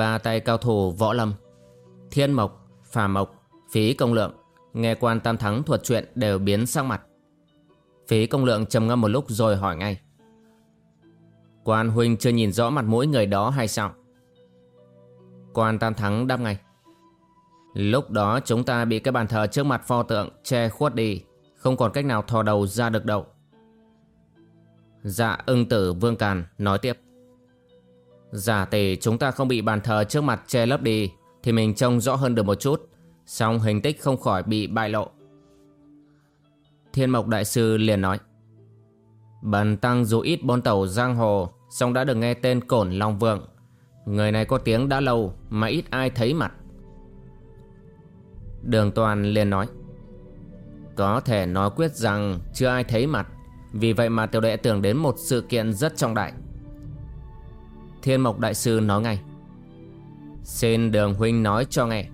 Ba tay cao thủ võ lâm Thiên mộc, phà mộc, phí công lượng Nghe quan tam thắng thuật chuyện đều biến sang mặt. Phí công lượng trầm ngâm một lúc rồi hỏi ngay Quan huynh chưa nhìn rõ mặt mũi người đó hay sao? Quan tam thắng đáp ngay Lúc đó chúng ta bị cái bàn thờ trước mặt pho tượng che khuất đi Không còn cách nào thò đầu ra được đâu. Dạ ưng tử vương càn nói tiếp Giả tỷ chúng ta không bị bàn thờ trước mặt che lấp đi, Thì mình trông rõ hơn được một chút. Xong hình tích không khỏi bị bại lộ. Thiên Mộc Đại Sư liền nói, Bần tăng dù ít bôn tàu giang hồ Xong đã được nghe tên Cổn Long Vượng. Người này có tiếng đã lâu Mà ít ai thấy mặt. Đường Toàn liền nói, Có thể nói quyết rằng Chưa ai thấy mặt. Vì vậy mà tiểu đệ tưởng đến một sự kiện rất trọng đại. Thiên Mộc Đại Sư nói ngay. Xin đường huynh nói cho nghe.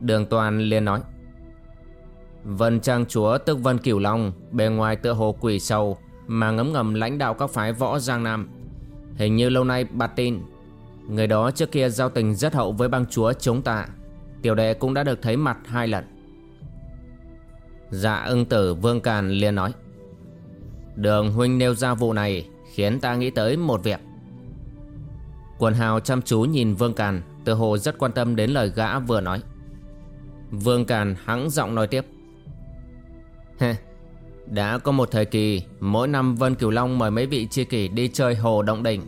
Đường Toàn liền nói. Vân Trang Chúa tức Vân Cửu Long, Bề ngoài tựa hồ quỷ sâu Mà ngấm ngầm lãnh đạo các phái võ Giang Nam. Hình như lâu nay bạt tin, Người đó trước kia giao tình rất hậu với bang chúa chống tạ, Tiểu đệ cũng đã được thấy mặt hai lần. Dạ ưng tử Vương Càn liền nói. Đường huynh nêu ra vụ này Khiến ta nghĩ tới một việc. Quần hào chăm chú nhìn Vương Càn Tự hồ rất quan tâm đến lời gã vừa nói. Vương Càn hắng giọng nói tiếp. Heh, Đã có một thời kỳ Mỗi năm Vân Cửu Long mời mấy vị chia kỷ đi chơi hồ động đỉnh.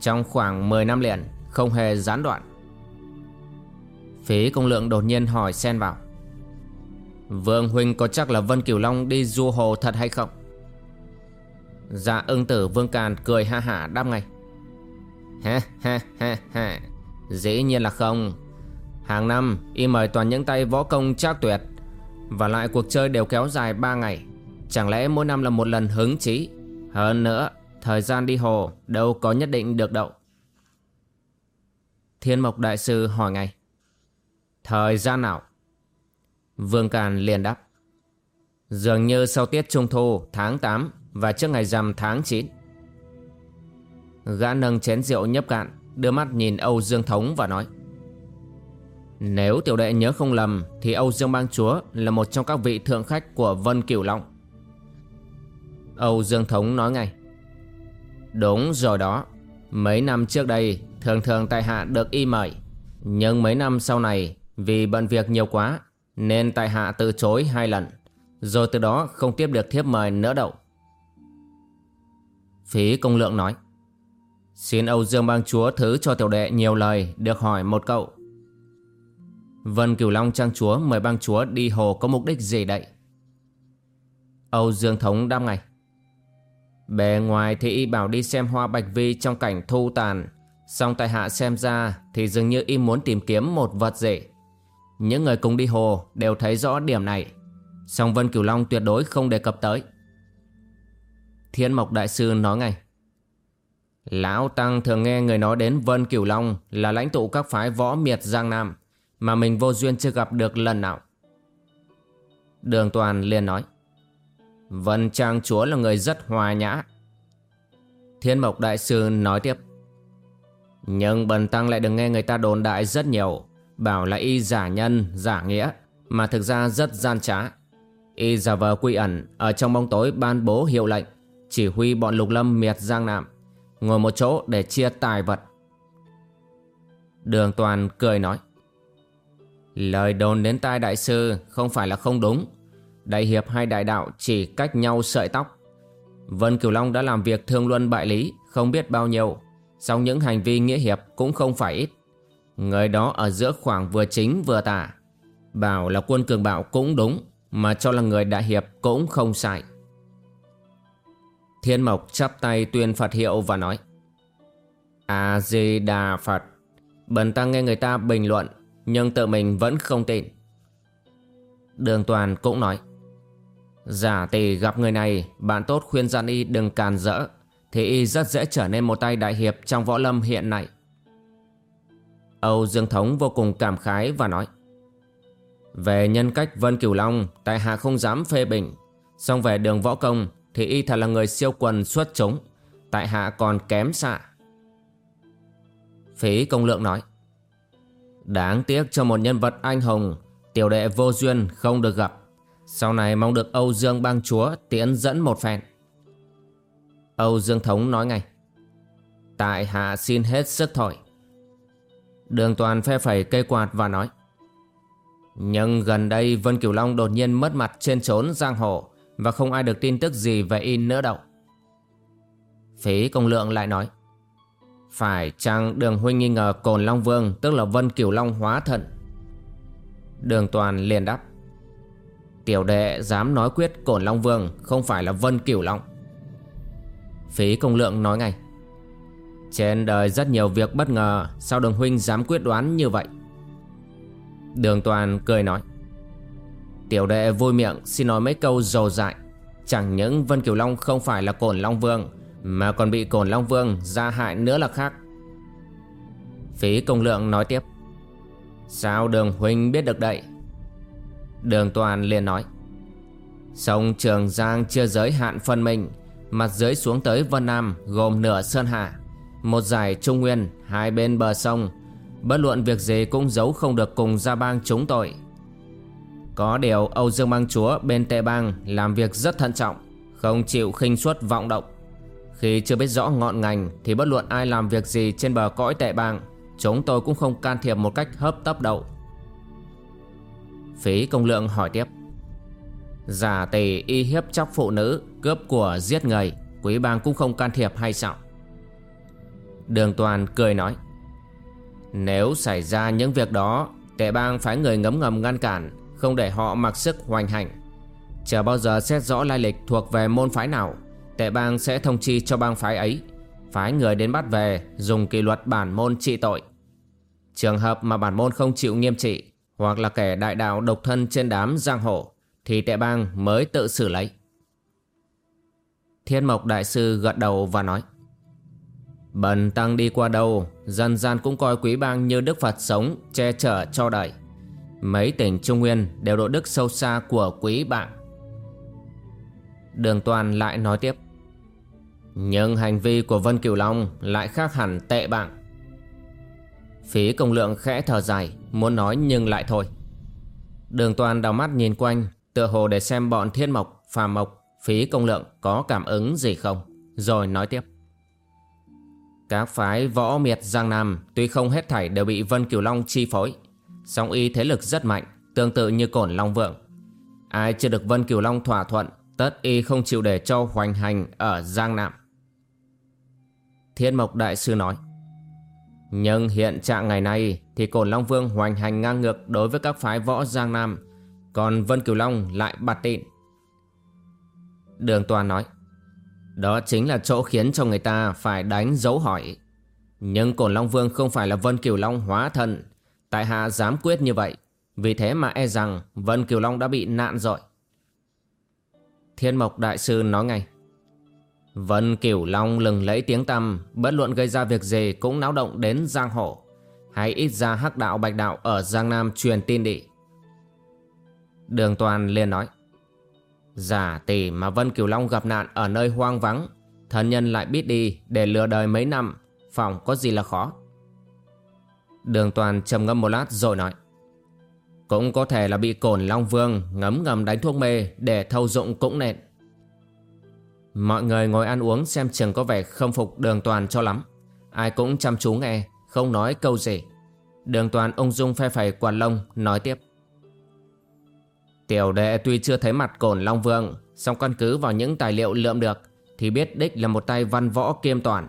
Trong khoảng 10 năm liền Không hề gián đoạn. Phí công lượng đột nhiên hỏi xen vào. Vương Huynh có chắc là Vân Cửu Long đi du hồ thật hay không? Dạ ưng tử Vương Càn cười ha hả đáp ngay. Ha ha ha ha Dĩ nhiên là không. Hàng năm, y mời toàn những tay võ công trác tuyệt, Và lại cuộc chơi đều kéo dài 3 ngày. Chẳng lẽ mỗi năm là một lần hứng chí? Hơn nữa, Thời gian đi hồ đâu có nhất định được đậu Thiên Mộc Đại Sư hỏi ngay. Thời gian nào? Vương Càn liền đáp. Dường như sau tiết trung thu tháng 8 Và trước ngày rằm tháng 9 Gã nâng chén rượu nhấp cạn, Đưa mắt nhìn Âu Dương Thống và nói, Nếu tiểu đệ nhớ không lầm, Thì Âu Dương Bang Chúa Là một trong các vị thượng khách của Vân Cửu Long. Âu Dương Thống nói ngay, Đúng rồi đó, Mấy năm trước đây, Thường thường tại hạ được y mời, Nhưng mấy năm sau này, Vì bận việc nhiều quá, Nên tại hạ từ chối hai lần, Rồi từ đó không tiếp được thiếp mời nữa đâu. Phí công lượng nói Xin Âu Dương Bang Chúa thứ cho tiểu đệ nhiều lời, Được hỏi một cậu. Vân Cửu Long Trang Chúa mời bang chúa đi hồ có mục đích gì đậy Âu Dương Thống đáp ngay. Bề ngoài thì y bảo đi xem hoa bạch vi trong cảnh thu tàn Xong tại hạ xem ra thì dường như y muốn tìm kiếm một vật gì. Những người cùng đi hồ đều thấy rõ điểm này, Song Vân Cửu Long tuyệt đối không đề cập tới. Thiên Mộc Đại Sư nói ngay. Lão Tăng thường nghe người nói đến Vân Cửu Long là lãnh tụ các phái võ miệt Giang Nam mà mình vô duyên chưa gặp được lần nào. Đường Toàn liền nói Vân Trang Chúa là người rất hòa nhã. Thiên Mộc Đại Sư nói tiếp Nhưng Bần Tăng lại đừng nghe người ta đồn đại rất nhiều Bảo là y giả nhân, giả nghĩa Mà thực ra rất gian trá Y giả vờ quy ẩn Ở trong bóng tối ban bố hiệu lệnh Chỉ huy bọn lục lâm miệt giang Nam. Ngồi một chỗ để chia tài vật. Đường toàn cười nói, Lời đồn đến tai đại sư Không phải là không đúng. Đại hiệp hay đại đạo chỉ cách nhau sợi tóc. Vân Cửu Long đã làm việc thương luân bại lý, Không biết bao nhiêu, Song những hành vi nghĩa hiệp cũng không phải ít. Người đó ở giữa khoảng vừa chính vừa tả, Bảo là quân cường bạo cũng đúng, Mà cho là người đại hiệp cũng không sai. Thiên Mộc chắp tay tuyên Phật hiệu và nói A-di-đà Phật Bần tăng nghe người ta bình luận, Nhưng tự mình vẫn không tin. Đường Toàn cũng nói, Giả tỷ gặp người này, Bạn tốt khuyên gian y đừng càn rỡ, Thì y rất dễ trở nên một tay đại hiệp Trong võ lâm hiện nay. Âu Dương Thống vô cùng cảm khái và nói, Về nhân cách Vân Cửu Long, Tại hạ không dám phê bình Xong về đường võ công thì y thật là người siêu quần xuất chúng. Tại hạ còn kém xạ Phí công lượng nói. Đáng tiếc cho một nhân vật anh hùng, Tiểu đệ vô duyên không được gặp. Sau này mong được Âu Dương bang chúa Tiễn dẫn một phen. Âu Dương Thống nói ngay. Tại hạ xin hết sức thôi Đường toàn phe phẩy cây quạt và nói. Nhưng gần đây Vân cửu Long đột nhiên mất mặt trên trốn giang hồ. Và không ai được tin tức gì về in nữa đâu. Phí công lượng lại nói, Phải chăng đường huynh nghi ngờ Cồn Long Vương, Tức là Vân Kiều Long hóa thận Đường toàn liền đáp, Tiểu đệ dám nói quyết Cổn Long Vương không phải là Vân Cửu Long. Phí công lượng nói ngay, trên đời rất nhiều việc bất ngờ, Sao đường huynh dám quyết đoán như vậy? Đường toàn cười nói Tiểu đệ vui miệng, xin nói mấy câu dầu dại. Chẳng những Vân Kiều Long không phải là Cổn Long Vương, Mà còn bị Cổn Long Vương ra hại nữa là khác. Phí công lượng nói tiếp. Sao đường huynh biết được đậy Đường toàn liền nói. Sông Trường Giang chưa giới hạn phân minh, Mặt dưới xuống tới Vân Nam gồm nửa Sơn Hạ một giải trung nguyên, Hai bên bờ sông. Bất luận việc gì cũng giấu không được cùng gia bang chúng tội. Có điều Âu Dương bang chúa bên tệ bang Làm việc rất thận trọng, Không chịu khinh suất vọng động. Khi chưa biết rõ ngọn ngành Thì bất luận ai làm việc gì trên bờ cõi tệ bang, Chúng tôi cũng không can thiệp một cách hấp tấp đậu Phí công lượng hỏi tiếp. Giả tỷ y hiếp chóc phụ nữ, Cướp của giết người, Quý bang cũng không can thiệp hay sao? Đường toàn cười nói. Nếu xảy ra những việc đó Tệ bang phái người ngấm ngầm ngăn cản không để họ mặc sức hoành hành. Chờ bao giờ xét rõ lai lịch thuộc về môn phái nào, Tệ bang sẽ thông chi cho bang phái ấy. Phái người đến bắt về Dùng kỷ luật bản môn trị tội. Trường hợp mà bản môn không chịu nghiêm trị Hoặc là kẻ đại đạo độc thân trên đám giang hồ Thì tệ bang mới tự xử lấy. Thiên Mộc Đại Sư gật đầu và nói, Bần tăng đi qua đâu, Dân gian cũng coi quý bang như Đức Phật sống Che chở cho đời. Mấy tỉnh Trung Nguyên đều độ đức sâu xa của quý bạn. Đường toàn lại nói tiếp. Nhưng hành vi của Vân Cửu Long lại khác hẳn tệ bạn. Phí công lượng khẽ thở dài Muốn nói nhưng lại thôi. Đường toàn đào mắt nhìn quanh Tựa hồ để xem bọn thiên mộc, phà mộc Phí công lượng có cảm ứng gì không Rồi nói tiếp. Các phái võ miệt Giang Nam tuy không hết thảy đều bị Vân Cửu Long chi phối, song y thế lực rất mạnh, tương tự như cổn Long Vượng. Ai chưa được Vân Kiều Long thỏa thuận, tất y không chịu để cho hoành hành ở Giang Nam. Thiên Mộc Đại Sư nói, Nhưng hiện trạng ngày nay thì cổn Long Vương hoành hành ngang ngược đối với các phái võ Giang Nam, còn Vân Kiều Long lại bạt tịn. Đường Toàn nói, đó chính là chỗ khiến cho người ta phải đánh dấu hỏi. Nhưng Cổn Long Vương không phải là Vân Kiều Long hóa thân. Tại hạ dám quyết như vậy. Vì thế mà e rằng Vân Kiều Long đã bị nạn rồi. Thiên Mộc Đại Sư nói ngay. Vân Kiều Long lừng lấy tiếng tăm, bất luận gây ra việc gì cũng náo động đến giang hồ. Hay ít ra hắc đạo bạch đạo ở Giang Nam truyền tin đi. Đường Toàn liền nói. Giả tỷ mà Vân Kiều Long gặp nạn ở nơi hoang vắng Thần nhân lại biết đi để lừa đời mấy năm Phòng có gì là khó Đường toàn trầm ngâm một lát rồi nói Cũng có thể là bị cổn Long Vương ngấm ngầm đánh thuốc mê để thâu dụng cũng nện. Mọi người ngồi ăn uống xem chừng có vẻ không phục đường toàn cho lắm. Ai cũng chăm chú nghe, không nói câu gì. Đường toàn ung dung phe phẩy quạt lông, nói tiếp. Tiểu đệ tuy chưa thấy mặt cổn Long Vương, song căn cứ vào những tài liệu lượm được, thì biết đích là một tay văn võ kiêm toàn.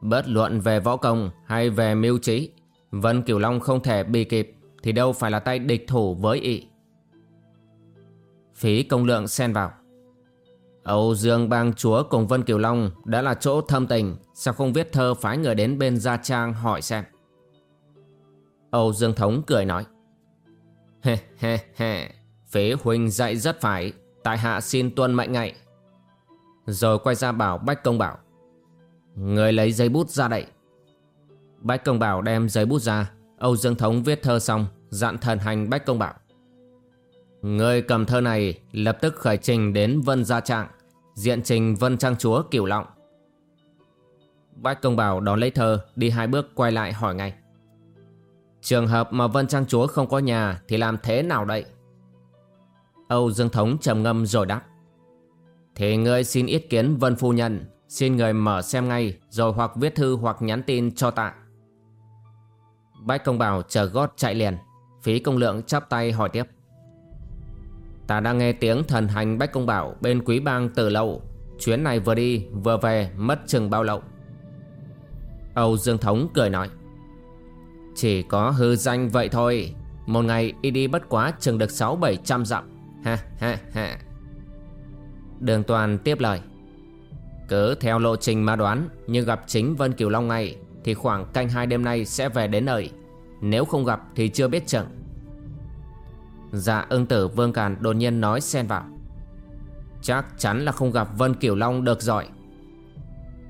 Bất luận về võ công hay về mưu trí, Vân Cửu Long không thể bị kịp, thì đâu phải là tay địch thủ với ị. Phí công lượng xen vào. Âu Dương bang chúa cùng Vân Kiều Long đã là chỗ thâm tình, sao không viết thơ phái người đến bên Gia Trang hỏi xem. Âu Dương Thống cười nói. He he he, phế huynh dạy rất phải, tại hạ xin tuân mệnh ngại. Rồi quay ra bảo Bách Công Bảo. Người lấy giấy bút ra đậy. Bách Công Bảo đem giấy bút ra, Âu Dương Thống viết thơ xong, dặn thần hành Bách Công Bảo. Người cầm thơ này lập tức khởi trình đến Vân Gia Trạng, diện trình Vân Trang Chúa Cửu Lọng Bách Công Bảo đón lấy thơ, đi hai bước quay lại hỏi ngay. Trường hợp mà Vân Trang Chúa không có nhà thì làm thế nào đây? Âu Dương Thống trầm ngâm rồi đáp. Thì ngươi xin ý kiến Vân Phu Nhân, xin người mở xem ngay rồi hoặc viết thư hoặc nhắn tin cho tạ. Bách Công Bảo chờ gót chạy liền, phí công lượng chắp tay hỏi tiếp. Ta đang nghe tiếng thần hành Bách Công Bảo bên quý bang từ lâu, chuyến này vừa đi vừa về mất chừng bao lâu. Âu Dương Thống cười nói. Chỉ có hư danh vậy thôi Một ngày y đi bất quá chừng được 6-700 dặm Ha ha ha Đường toàn tiếp lời Cứ theo lộ trình mà đoán Nhưng gặp chính Vân Kiều Long ngay thì khoảng canh hai đêm nay sẽ về đến nơi. Nếu không gặp thì chưa biết chừng. Dạ ưng tử Vương Càn đột nhiên nói xen vào. Chắc chắn là không gặp Vân Kiều Long được rồi.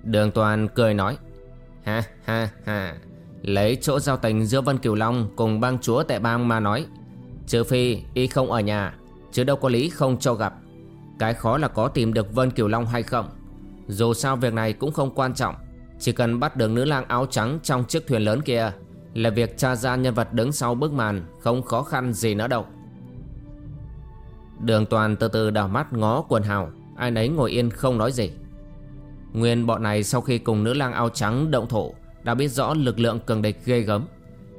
Đường toàn cười nói. Ha ha ha. Lấy chỗ giao tình giữa Vân Kiều Long cùng bang chúa tại bang mà nói. Trừ phi y không ở nhà, Chứ đâu có lý không cho gặp. Cái khó là có tìm được Vân Kiều Long hay không. Dù sao việc này cũng không quan trọng. Chỉ cần bắt được nữ lang áo trắng trong chiếc thuyền lớn kia Là việc tra ra nhân vật đứng sau bức màn Không khó khăn gì nữa đâu. Đường toàn từ từ đảo mắt ngó quần hào, Ai nấy ngồi yên không nói gì. Nguyên bọn này sau khi cùng nữ lang áo trắng động thổ đã biết rõ lực lượng cường địch ghê gớm.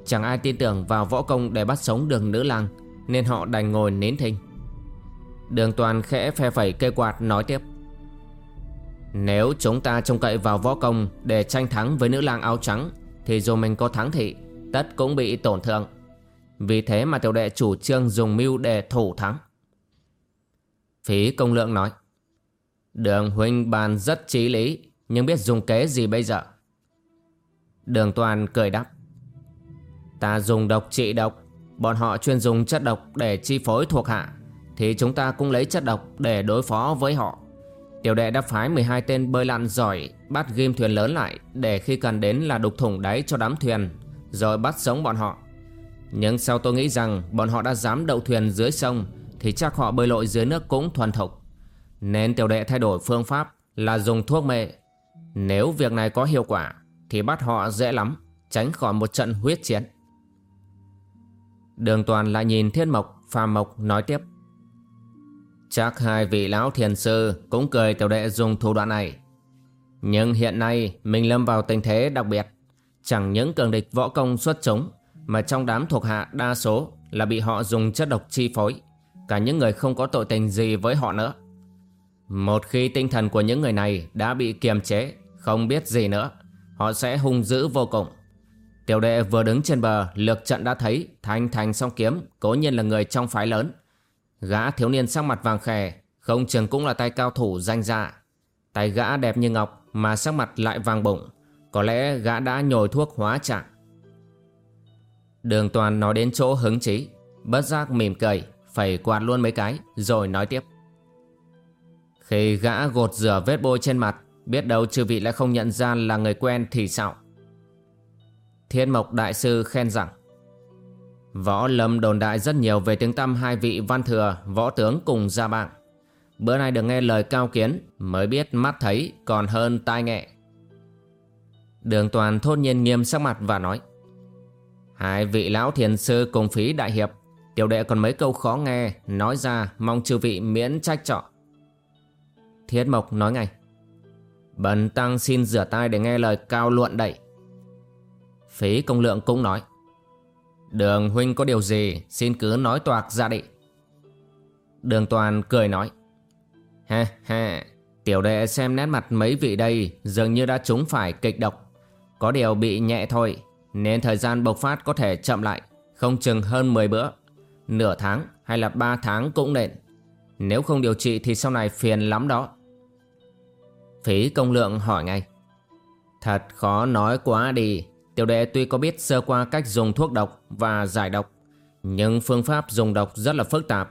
Chẳng ai tin tưởng vào võ công để bắt sống đường nữ lang, Nên họ đành ngồi nến thinh. Đường toàn khẽ phe phẩy cây quạt nói tiếp. Nếu chúng ta trông cậy vào võ công để tranh thắng với nữ lang áo trắng, Thì dù mình có thắng thị Tất cũng bị tổn thương. Vì thế mà tiểu đệ chủ trương dùng mưu để thủ thắng. Phí công lượng nói, Đường huynh bàn rất trí lý, Nhưng biết dùng kế gì bây giờ? Đường toàn cười đáp, Ta dùng độc trị độc, Bọn họ chuyên dùng chất độc để chi phối thuộc hạ, Thì chúng ta cũng lấy chất độc để đối phó với họ. Tiểu đệ đã phái 12 tên bơi lặn giỏi Bắt ghim thuyền lớn lại Để khi cần đến là đục thủng đáy cho đám thuyền Rồi bắt sống bọn họ Nhưng sau tôi nghĩ rằng Bọn họ đã dám đậu thuyền dưới sông Thì chắc họ bơi lội dưới nước cũng thuần thục Nên tiểu đệ thay đổi phương pháp Là dùng thuốc mê Nếu việc này có hiệu quả thì bắt họ dễ lắm, tránh khỏi một trận huyết chiến. Đường toàn lại nhìn Thiên Mộc, Phàm Mộc nói tiếp. Chắc hai vị lão thiền sư cũng cười tiểu đệ dùng thủ đoạn này. Nhưng hiện nay mình lâm vào tình thế đặc biệt. Chẳng những cường địch võ công xuất chúng mà trong đám thuộc hạ đa số là bị họ dùng chất độc chi phối. Cả những người không có tội tình gì với họ nữa. Một khi tinh thần của những người này đã bị kiềm chế, không biết gì nữa Họ sẽ hung dữ vô cùng Tiểu đệ vừa đứng trên bờ Lược trận đã thấy Thanh thành song kiếm Cố nhiên là người trong phái lớn Gã thiếu niên sắc mặt vàng khè, Không chừng cũng là tay cao thủ danh dạ. Tay gã đẹp như ngọc Mà sắc mặt lại vàng bụng, Có lẽ gã đã nhồi thuốc hóa trạng. Đường toàn nói đến chỗ hứng chí, Bất giác mỉm cười, Phẩy quạt luôn mấy cái, Rồi nói tiếp. Khi gã gột rửa vết bôi trên mặt, Biết đâu chư vị lại không nhận ra là người quen thì sao? Thiên Mộc Đại Sư khen rằng Võ Lâm đồn đại rất nhiều về tiếng tăm hai vị văn thừa, Võ tướng cùng gia bạn. Bữa nay được nghe lời cao kiến, Mới biết mắt thấy còn hơn tai nghe. Đường toàn thốt nhiên nghiêm sắc mặt và nói, Hai vị lão thiền sư cùng phí đại hiệp, Tiểu đệ còn mấy câu khó nghe, Nói ra mong chư vị miễn trách trọ Thiết Mộc nói ngay, Bần tăng xin rửa tay để nghe lời cao luận đậy Phí công lượng cũng nói Đường huynh có điều gì, Xin cứ nói toạc ra đi. Đường toàn cười nói, Ha ha, Tiểu đệ xem nét mặt mấy vị đây Dường như đã trúng phải kịch độc. Có điều bị nhẹ thôi, Nên thời gian bộc phát có thể chậm lại, Không chừng hơn 10 bữa. Nửa tháng hay là 3 tháng cũng nên. Nếu không điều trị thì sau này phiền lắm đó. Phí công lượng hỏi ngay, Thật khó nói quá đi Tiểu đệ tuy có biết sơ qua cách dùng thuốc độc và giải độc, Nhưng phương pháp dùng độc rất là phức tạp.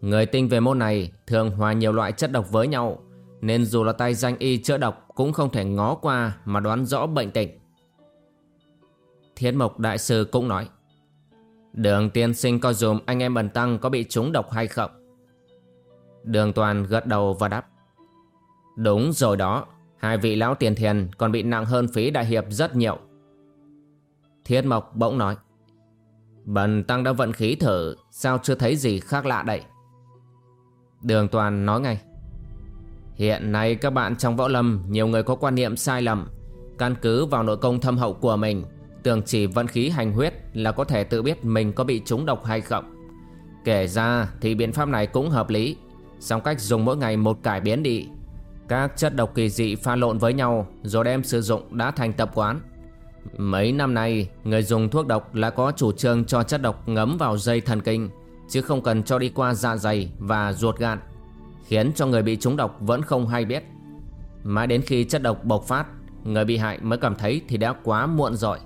Người tinh về môn này thường hòa nhiều loại chất độc với nhau, Nên dù là tay danh y chữa độc cũng không thể ngó qua mà đoán rõ bệnh tình. Thiết Mộc Đại Sư cũng nói, Đường tiên sinh coi dùm anh em bần tăng có bị trúng độc hay không? Đường toàn gật đầu và đáp, Đúng rồi đó, Hai vị lão tiền thiền còn bị nặng hơn phí đại hiệp rất nhiều. Thiết Mộc bỗng nói, Bần tăng đã vận khí thử, Sao chưa thấy gì khác lạ đây? Đường toàn nói ngay, Hiện nay các bạn trong võ lâm, Nhiều người có quan niệm sai lầm. Căn cứ vào nội công thâm hậu của mình, Tưởng chỉ vận khí hành huyết Là có thể tự biết mình có bị trúng độc hay không. Kể ra thì biện pháp này cũng hợp lý, Song cách dùng mỗi ngày một cải biến đi. Các chất độc kỳ dị pha lộn với nhau, Rồi đem sử dụng đã thành tập quán. Mấy năm nay, Người dùng thuốc độc là có chủ trương cho chất độc ngấm vào dây thần kinh, Chứ không cần cho đi qua dạ dày và ruột gan Khiến cho người bị trúng độc vẫn không hay biết. Mãi đến khi chất độc bộc phát, Người bị hại mới cảm thấy thì đã quá muộn rồi.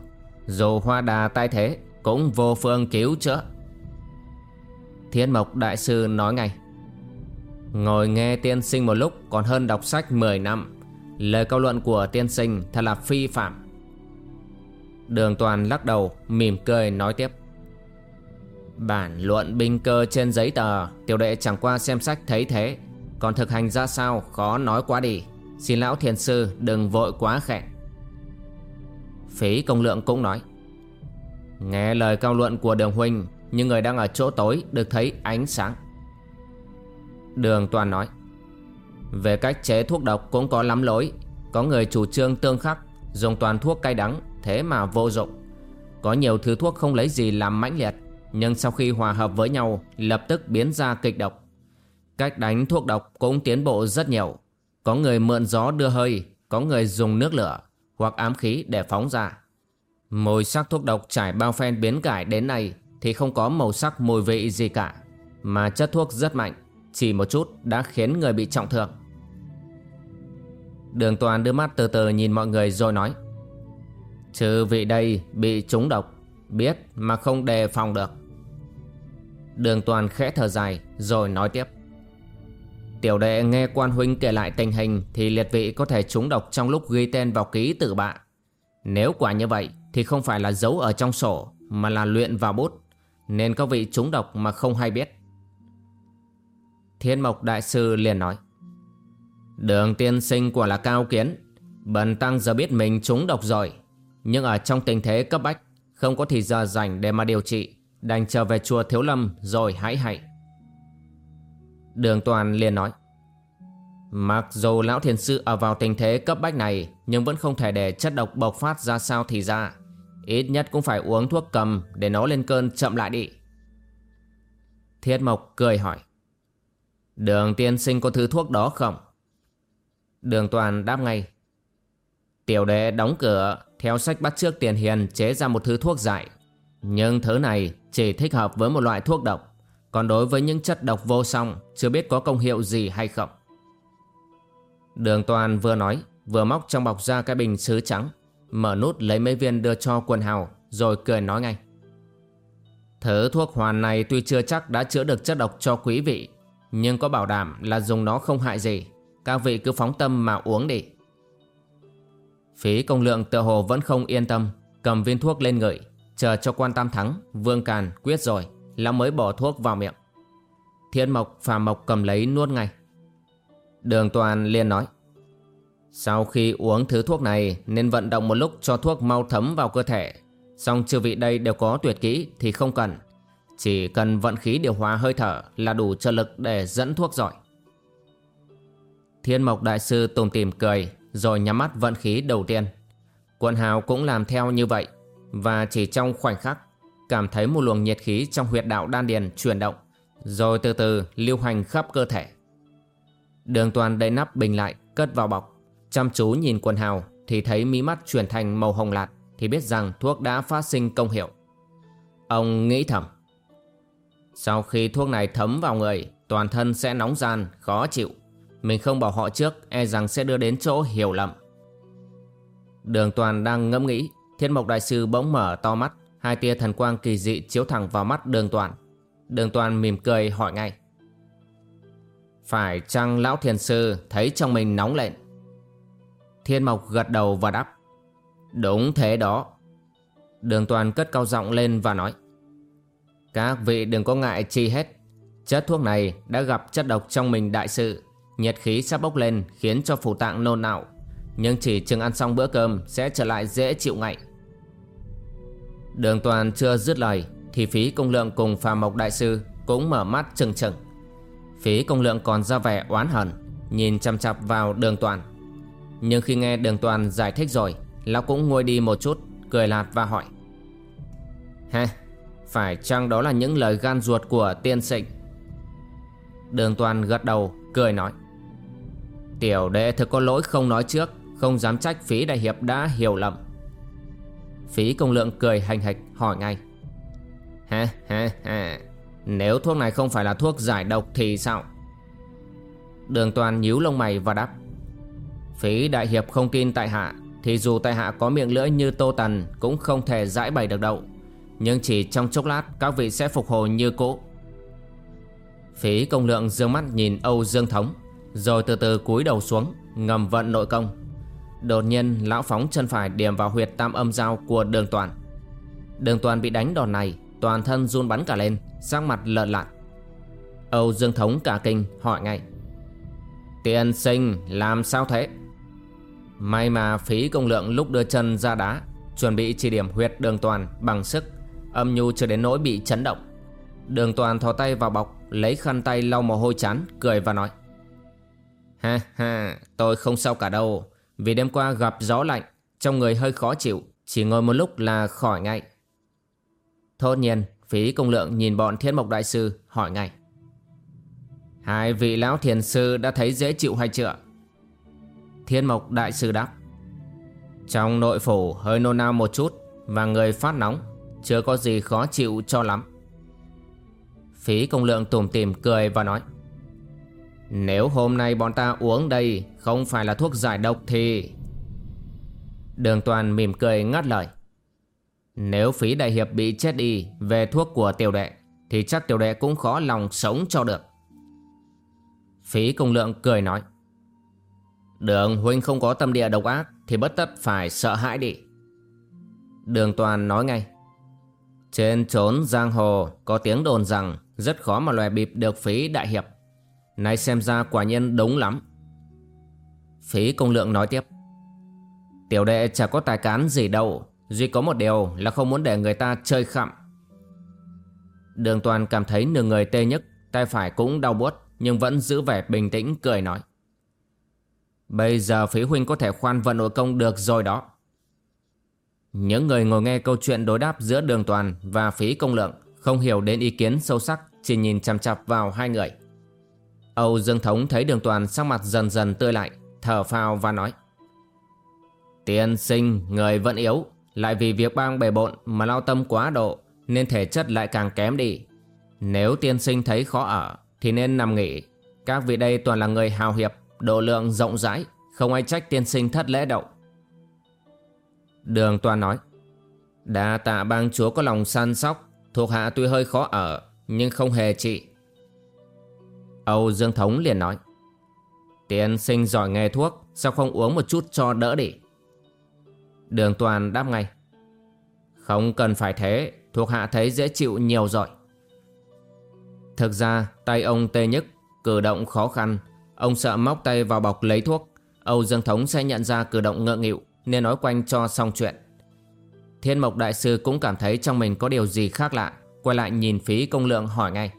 Dù hoa đà tai thế, Cũng vô phương cứu chữa. Thiên Mộc Đại Sư nói ngay, Ngồi nghe tiên sinh một lúc còn hơn đọc sách 10 năm. Lời câu luận của tiên sinh thật là phi phạm. Đường toàn lắc đầu, mỉm cười nói tiếp. Bản luận binh cơ trên giấy tờ, Tiểu đệ chẳng qua xem sách thấy thế. Còn thực hành ra sao, khó nói quá đi. Xin lão thiền sư đừng vội quá khẽ Phí công lượng cũng nói. Nghe lời cao luận của đường huynh Nhưng người đang ở chỗ tối được thấy ánh sáng. Đường toàn nói. Về cách chế thuốc độc cũng có lắm lối. Có người chủ trương tương khắc, Dùng toàn thuốc cay đắng Thế mà vô dụng. Có nhiều thứ thuốc không lấy gì làm mãnh liệt, Nhưng sau khi hòa hợp với nhau, Lập tức biến ra kịch độc. Cách đánh thuốc độc cũng tiến bộ rất nhiều. Có người mượn gió đưa hơi, Có người dùng nước lửa Hoặc ám khí để phóng ra. Mùi sắc thuốc độc trải bao phen biến cải đến nay Thì không có màu sắc mùi vị gì cả, Mà chất thuốc rất mạnh, Chỉ một chút đã khiến người bị trọng thương. Đường toàn đưa mắt từ từ nhìn mọi người rồi nói Trừ vị đây bị trúng độc, Biết mà không đề phòng được. Đường toàn khẽ thở dài, Rồi nói tiếp. Tiểu đệ nghe quan huynh kể lại tình hình Thì liệt vị có thể trúng độc Trong lúc ghi tên vào ký tự bạ. Nếu quả như vậy Thì không phải là giấu ở trong sổ, Mà là luyện vào bút, Nên các vị trúng độc mà không hay biết. Thiên Mộc Đại Sư liền nói. Đường tiên sinh quả là cao kiến, Bần tăng giờ biết mình trúng độc rồi nhưng ở trong tình thế cấp bách, Không có thì giờ dành để mà điều trị. Đành trở về chùa Thiếu Lâm rồi hãy hãy Đường Toàn liền nói, Mặc dù Lão Thiền Sư ở vào tình thế cấp bách này, Nhưng vẫn không thể để chất độc bộc phát ra sao thì ra. Ít nhất cũng phải uống thuốc cầm Để nó lên cơn chậm lại đi. Thiết Mộc cười hỏi, Đường tiên sinh có thứ thuốc đó không? Đường Toàn đáp ngay, Tiểu đệ đóng cửa theo sách bắt trước tiền hiền, chế ra một thứ thuốc giải. Nhưng thứ này chỉ thích hợp với một loại thuốc độc. Còn đối với những chất độc vô song, chưa biết có công hiệu gì hay không. Đường toàn vừa nói, vừa móc trong bọc ra cái bình sứ trắng, mở nút lấy mấy viên đưa cho quần hào, rồi cười nói ngay. Thứ thuốc hoàn này tuy chưa chắc đã chữa được chất độc cho quý vị, nhưng có bảo đảm là dùng nó không hại gì. Các vị cứ phóng tâm mà uống đi. Phí công lượng tự hồ vẫn không yên tâm. Cầm viên thuốc lên ngửi Chờ cho quan tam thắng, Vương Càn quyết rồi, Lão mới bỏ thuốc vào miệng. Thiên Mộc, Phà Mộc cầm lấy nuốt ngay. Đường toàn liền nói, Sau khi uống thứ thuốc này, Nên vận động một lúc cho thuốc mau thấm vào cơ thể. Xong chư vị đây đều có tuyệt kỹ Thì không cần. Chỉ cần vận khí điều hòa hơi thở là đủ trợ lực để dẫn thuốc giỏi. Thiên Mộc Đại Sư tùm tìm cười rồi nhắm mắt vận khí đầu tiên. quân Hào cũng làm theo như vậy và chỉ trong khoảnh khắc cảm thấy một luồng nhiệt khí trong huyệt đạo đan điền chuyển động rồi từ từ lưu hành khắp cơ thể. Đường toàn đậy nắp bình lại cất vào bọc chăm chú nhìn quần hào thì thấy mí mắt chuyển thành màu hồng lạt thì biết rằng thuốc đã phát sinh công hiệu. Ông nghĩ thầm. Sau khi thuốc này thấm vào người, toàn thân sẽ nóng gian, khó chịu. Mình không bảo họ trước, e rằng sẽ đưa đến chỗ hiểu lầm. Đường toàn đang ngẫm nghĩ, thiên mộc đại sư bỗng mở to mắt, hai tia thần quang kỳ dị chiếu thẳng vào mắt đường toàn. Đường toàn mỉm cười hỏi ngay. Phải chăng lão thiền sư thấy trong mình nóng lệnh Thiên mộc gật đầu và đáp. Đúng thế đó. Đường toàn cất cao giọng lên và nói. Các vị đừng có ngại chi hết. Chất thuốc này đã gặp chất độc trong mình đại sự. Nhiệt khí sắp bốc lên khiến cho phủ tạng nôn nạo. Nhưng chỉ chừng ăn xong bữa cơm sẽ trở lại dễ chịu ngậy. Đường toàn chưa dứt lời thì phí công lượng cùng phà mộc đại sư cũng mở mắt trừng trừng. Phí công lượng còn ra vẻ oán hận, nhìn chăm chặp vào đường toàn. Nhưng khi nghe đường toàn giải thích rồi, lão cũng nguôi đi một chút, cười lạt và hỏi. Ha, phải chăng đó là những lời gan ruột của tiên sinh? Đường toàn gật đầu, cười nói. Tiểu đệ thực có lỗi không nói trước, không dám trách phí đại hiệp đã hiểu lầm. Phí công lượng cười hành hạch hỏi ngay. Ha ha ha, nếu thuốc này không phải là thuốc giải độc thì sao? Đường toàn nhíu lông mày và đáp. Phí đại hiệp không tin tại hạ Thì dù tại hạ có miệng lưỡi như tô tần Cũng không thể giải bày được đâu Nhưng chỉ trong chốc lát Các vị sẽ phục hồi như cũ Phí công lượng dương mắt nhìn Âu Dương Thống rồi từ từ cúi đầu xuống, Ngầm vận nội công. Đột nhiên, lão phóng chân phải điểm vào huyệt tam âm giao của đường toàn. Đường toàn bị đánh đòn này, Toàn thân run bắn cả lên, Sắc mặt lợn lặn. Âu Dương Thống cả kinh, hỏi ngay. Tiên sinh, làm sao thế? May mà phí công lượng lúc đưa chân ra đá, Chuẩn bị chỉ điểm huyệt đường toàn bằng sức, Âm nhu chưa đến nỗi bị chấn động. Đường toàn thò tay vào bọc, Lấy khăn tay lau mồ hôi chán, Cười và nói. Ha ha, tôi không sao cả đâu. Vì đêm qua gặp gió lạnh Trong người hơi khó chịu, Chỉ ngồi một lúc là khỏi ngay. Thốt nhiên, phí công lượng nhìn bọn thiên mộc đại sư, hỏi ngay. Hai vị lão thiền sư đã thấy dễ chịu hay chưa? Thiên Mộc Đại Sư đáp. Trong nội phủ hơi nôn nao một chút Và người phát nóng, Chưa có gì khó chịu cho lắm. Phí công lượng tủm tìm cười và nói. Nếu hôm nay bọn ta uống đây Không phải là thuốc giải độc thì Đường toàn mỉm cười ngắt lời. Nếu phí đại hiệp bị chết đi Về thuốc của tiểu đệ, Thì chắc tiểu đệ cũng khó lòng sống cho được. Phí công lượng cười nói. Đường huynh không có tâm địa độc ác Thì bất tất phải sợ hãi đi. Đường toàn nói ngay. Trên trốn giang hồ Có tiếng đồn rằng Rất khó mà loè bịp được phí đại hiệp. Nay xem ra quả nhân đúng lắm Phí công lượng nói tiếp Tiểu đệ chả có tài cán gì đâu, Duy có một điều là không muốn để người ta chơi khậm Đường toàn cảm thấy nửa người tê nhức, Tay phải cũng đau buốt, Nhưng vẫn giữ vẻ bình tĩnh, cười nói Bây giờ phí huynh có thể khoan vận nội công được rồi đó. Những người ngồi nghe câu chuyện đối đáp giữa đường toàn và phí công lượng không hiểu đến ý kiến sâu sắc, chỉ nhìn chằm chặp vào hai người. Âu Dương Thống thấy đường toàn sắc mặt dần dần tươi lại, thở phào và nói. Tiên sinh, người vẫn yếu, lại vì việc bang bề bộn mà lao tâm quá độ nên thể chất lại càng kém đi. Nếu tiên sinh thấy khó ở thì nên nằm nghỉ. Các vị đây toàn là người hào hiệp, độ lượng rộng rãi, không ai trách tiên sinh thất lễ động." Đường toàn nói, đa tạ bang chúa có lòng săn sóc, thuộc hạ tuy hơi khó ở, nhưng không hề trị. Âu Dương Thống liền nói, tiên sinh giỏi nghề thuốc, sao không uống một chút cho đỡ đi. Đường toàn đáp ngay, không cần phải thế, thuộc hạ thấy dễ chịu nhiều rồi. Thực ra tay ông tê nhức, cử động khó khăn, Ông sợ móc tay vào bọc lấy thuốc Âu Dương Thống sẽ nhận ra cử động ngợ nghịu Nên nói quanh cho xong chuyện Thiên Mộc Đại Sư cũng cảm thấy trong mình có điều gì khác lạ Quay lại nhìn phí công lượng hỏi ngay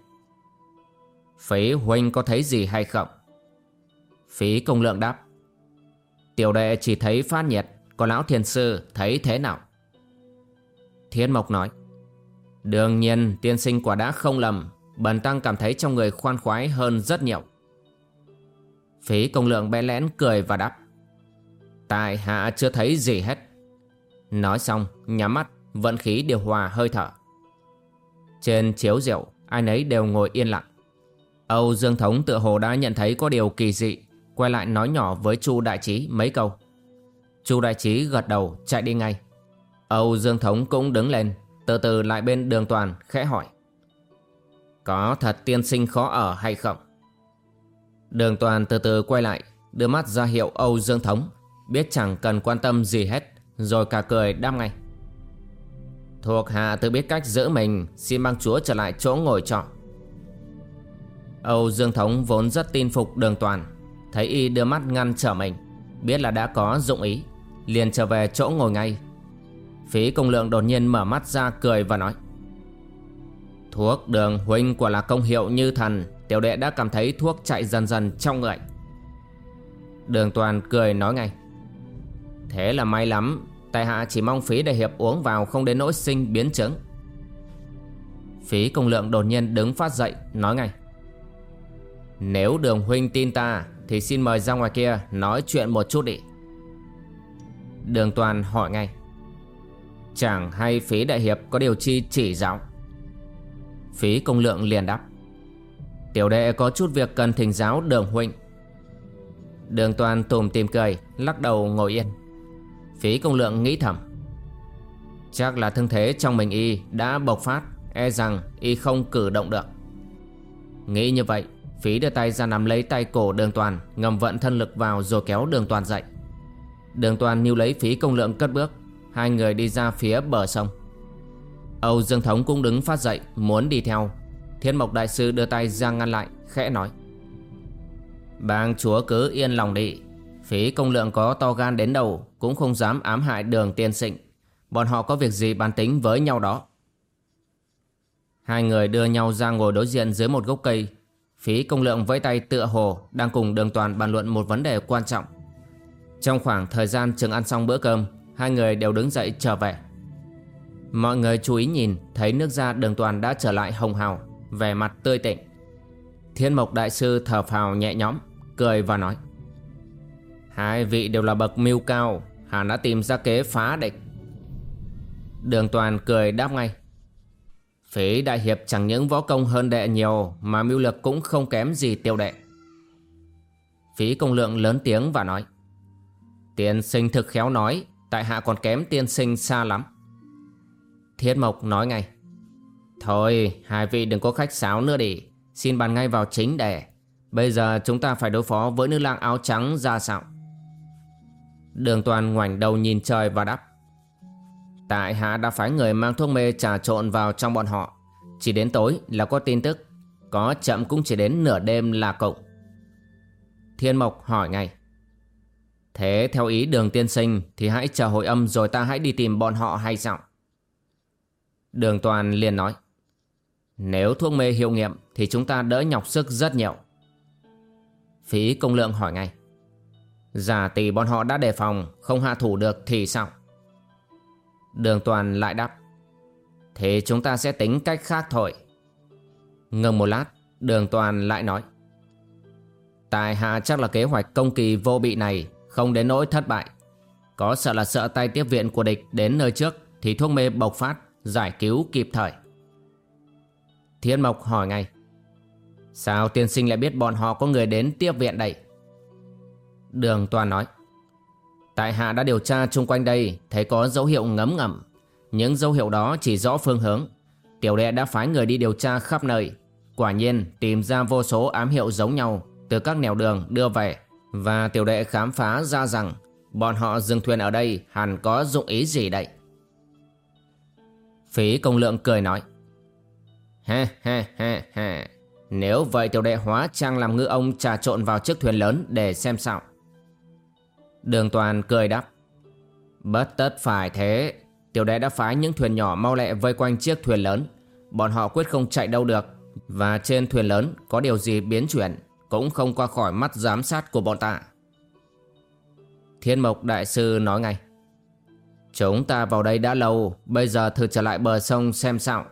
Phí huynh có thấy gì hay không? Phí công lượng đáp, Tiểu đệ chỉ thấy phát nhiệt, Còn lão thiền sư thấy thế nào? Thiên Mộc nói, Đương nhiên, tiên sinh quả đã không lầm, Bần tăng cảm thấy trong người khoan khoái hơn rất nhiều. Phí công lượng bé lén cười và đáp Tại hạ chưa thấy gì hết. Nói xong, nhắm mắt, Vận khí điều hòa hơi thở. Trên chiếu rượu, Ai nấy đều ngồi yên lặng. Âu Dương Thống tựa hồ đã nhận thấy có điều kỳ dị, Quay lại nói nhỏ với Chu Đại Trí mấy câu. Chu Đại Trí gật đầu, chạy đi ngay. Âu Dương Thống cũng đứng lên, Từ từ lại bên đường toàn, khẽ hỏi. Có thật tiên sinh khó ở hay không? Đường toàn từ từ quay lại, Đưa mắt ra hiệu Âu Dương Thống, Biết chẳng cần quan tâm gì hết, Rồi cả cười đam ngay. Thuộc hạ tự biết cách giữ mình, Xin mang chúa trở lại chỗ ngồi trọ. Âu Dương Thống vốn rất tin phục đường toàn. Thấy y đưa mắt ngăn trở mình, Biết là đã có dụng ý, Liền trở về chỗ ngồi ngay. Phí công lượng đột nhiên mở mắt ra cười và nói, Thuốc đường huynh quả là công hiệu như thần, Tiểu đệ đã cảm thấy thuốc chạy dần dần trong người. Đường toàn cười nói ngay, Thế là may lắm Tài hạ chỉ mong phí đại hiệp uống vào không đến nỗi sinh biến chứng. Phí công lượng đột nhiên đứng phát dậy, nói ngay nếu đường huynh tin ta, Thì xin mời ra ngoài kia nói chuyện một chút đi. Đường toàn hỏi ngay. Chẳng hay phí đại hiệp có điều chi chỉ giáo? Phí công lượng liền đáp. Tiểu đệ có chút việc cần thỉnh giáo đường huynh. Đường toàn tùm tìm cười, Lắc đầu ngồi yên. Phí công lượng nghĩ thầm. Chắc là thương thế trong mình y đã bộc phát E rằng y không cử động được. Nghĩ như vậy Phí đưa tay ra nắm lấy tay cổ đường toàn, Ngầm vận thân lực vào rồi kéo đường toàn dậy. Đường toàn níu lấy phí công lượng cất bước, Hai người đi ra phía bờ sông. Âu Dương Thống cũng đứng phát dậy, Muốn đi theo. Thiên Mộc Đại Sư đưa tay ra ngăn lại, Khẽ nói. Bang chúa cứ yên lòng đi. Phí công lượng có to gan đến đâu Cũng không dám ám hại đường tiên sinh. Bọn họ có việc gì bàn tính với nhau đó. Hai người đưa nhau ra ngồi đối diện dưới một gốc cây. Phí công lượng với tay tựa hồ Đang cùng đường toàn bàn luận một vấn đề quan trọng. Trong khoảng thời gian trường ăn xong bữa cơm, Hai người đều đứng dậy trở về. Mọi người chú ý nhìn, Thấy nước da đường toàn đã trở lại hồng hào, Vẻ mặt tươi tịnh Thiên mộc đại sư thở phào nhẹ nhõm, Cười và nói, Hai vị đều là bậc mưu cao, hẳn đã tìm ra kế phá địch. Đường toàn cười đáp ngay Phí đại hiệp chẳng những võ công hơn đệ nhiều, Mà mưu lực cũng không kém gì tiêu đệ. Phí công lượng lớn tiếng và nói, Tiên sinh thực khéo nói, Tại hạ còn kém tiên sinh xa lắm. Thiết mộc nói ngay, Thôi, hai vị đừng có khách sáo nữa đi, Xin bàn ngay vào chính đề Bây giờ chúng ta phải đối phó với nữ lang áo trắng ra sao? Đường toàn ngoảnh đầu nhìn trời và đáp Tại hạ đã phái người mang thuốc mê trà trộn vào trong bọn họ. Chỉ đến tối là có tin tức, Có chậm cũng chỉ đến nửa đêm là cộng Thiên Mộc hỏi ngay, Thế theo ý đường tiên sinh Thì hãy chờ hội âm rồi ta hãy đi tìm bọn họ hay sao? Đường toàn liền nói, Nếu thuốc mê hiệu nghiệm Thì chúng ta đỡ nhọc sức rất nhiều. Phí công lượng hỏi ngay, Giả tỷ bọn họ đã đề phòng, Không hạ thủ được thì sao? Đường toàn lại đáp, Thế chúng ta sẽ tính cách khác thôi. Ngừng một lát, Đường toàn lại nói, Tài hạ chắc là kế hoạch công kỳ vô bị này Không đến nỗi thất bại. Có sợ là sợ tay tiếp viện của địch đến nơi trước Thì thuốc mê bộc phát, Giải cứu kịp thời. Thiên Mộc hỏi ngay, Sao tiên sinh lại biết bọn họ có người đến tiếp viện đây? Đường toàn nói Tại hạ đã điều tra chung quanh đây, Thấy có dấu hiệu ngấm ngầm. Những dấu hiệu đó chỉ rõ phương hướng. Tiểu đệ đã phái người đi điều tra khắp nơi. Quả nhiên, tìm ra vô số ám hiệu giống nhau Từ các nẻo đường đưa về. Và tiểu đệ khám phá ra rằng, Bọn họ dừng thuyền ở đây Hẳn có dụng ý gì đây? Phí công lượng cười nói. Ha ha ha ha Nếu vậy tiểu đệ hóa trang làm ngư ông trà trộn vào chiếc thuyền lớn để xem sao. Đường toàn cười đáp. Bất tất phải thế, Tiểu đệ đã phái những thuyền nhỏ mau lẹ vây quanh chiếc thuyền lớn. Bọn họ quyết không chạy đâu được, Và trên thuyền lớn có điều gì biến chuyển Cũng không qua khỏi mắt giám sát của bọn ta. Thiên Mộc Đại Sư nói ngay. Chúng ta vào đây đã lâu, Bây giờ thử trở lại bờ sông xem sao.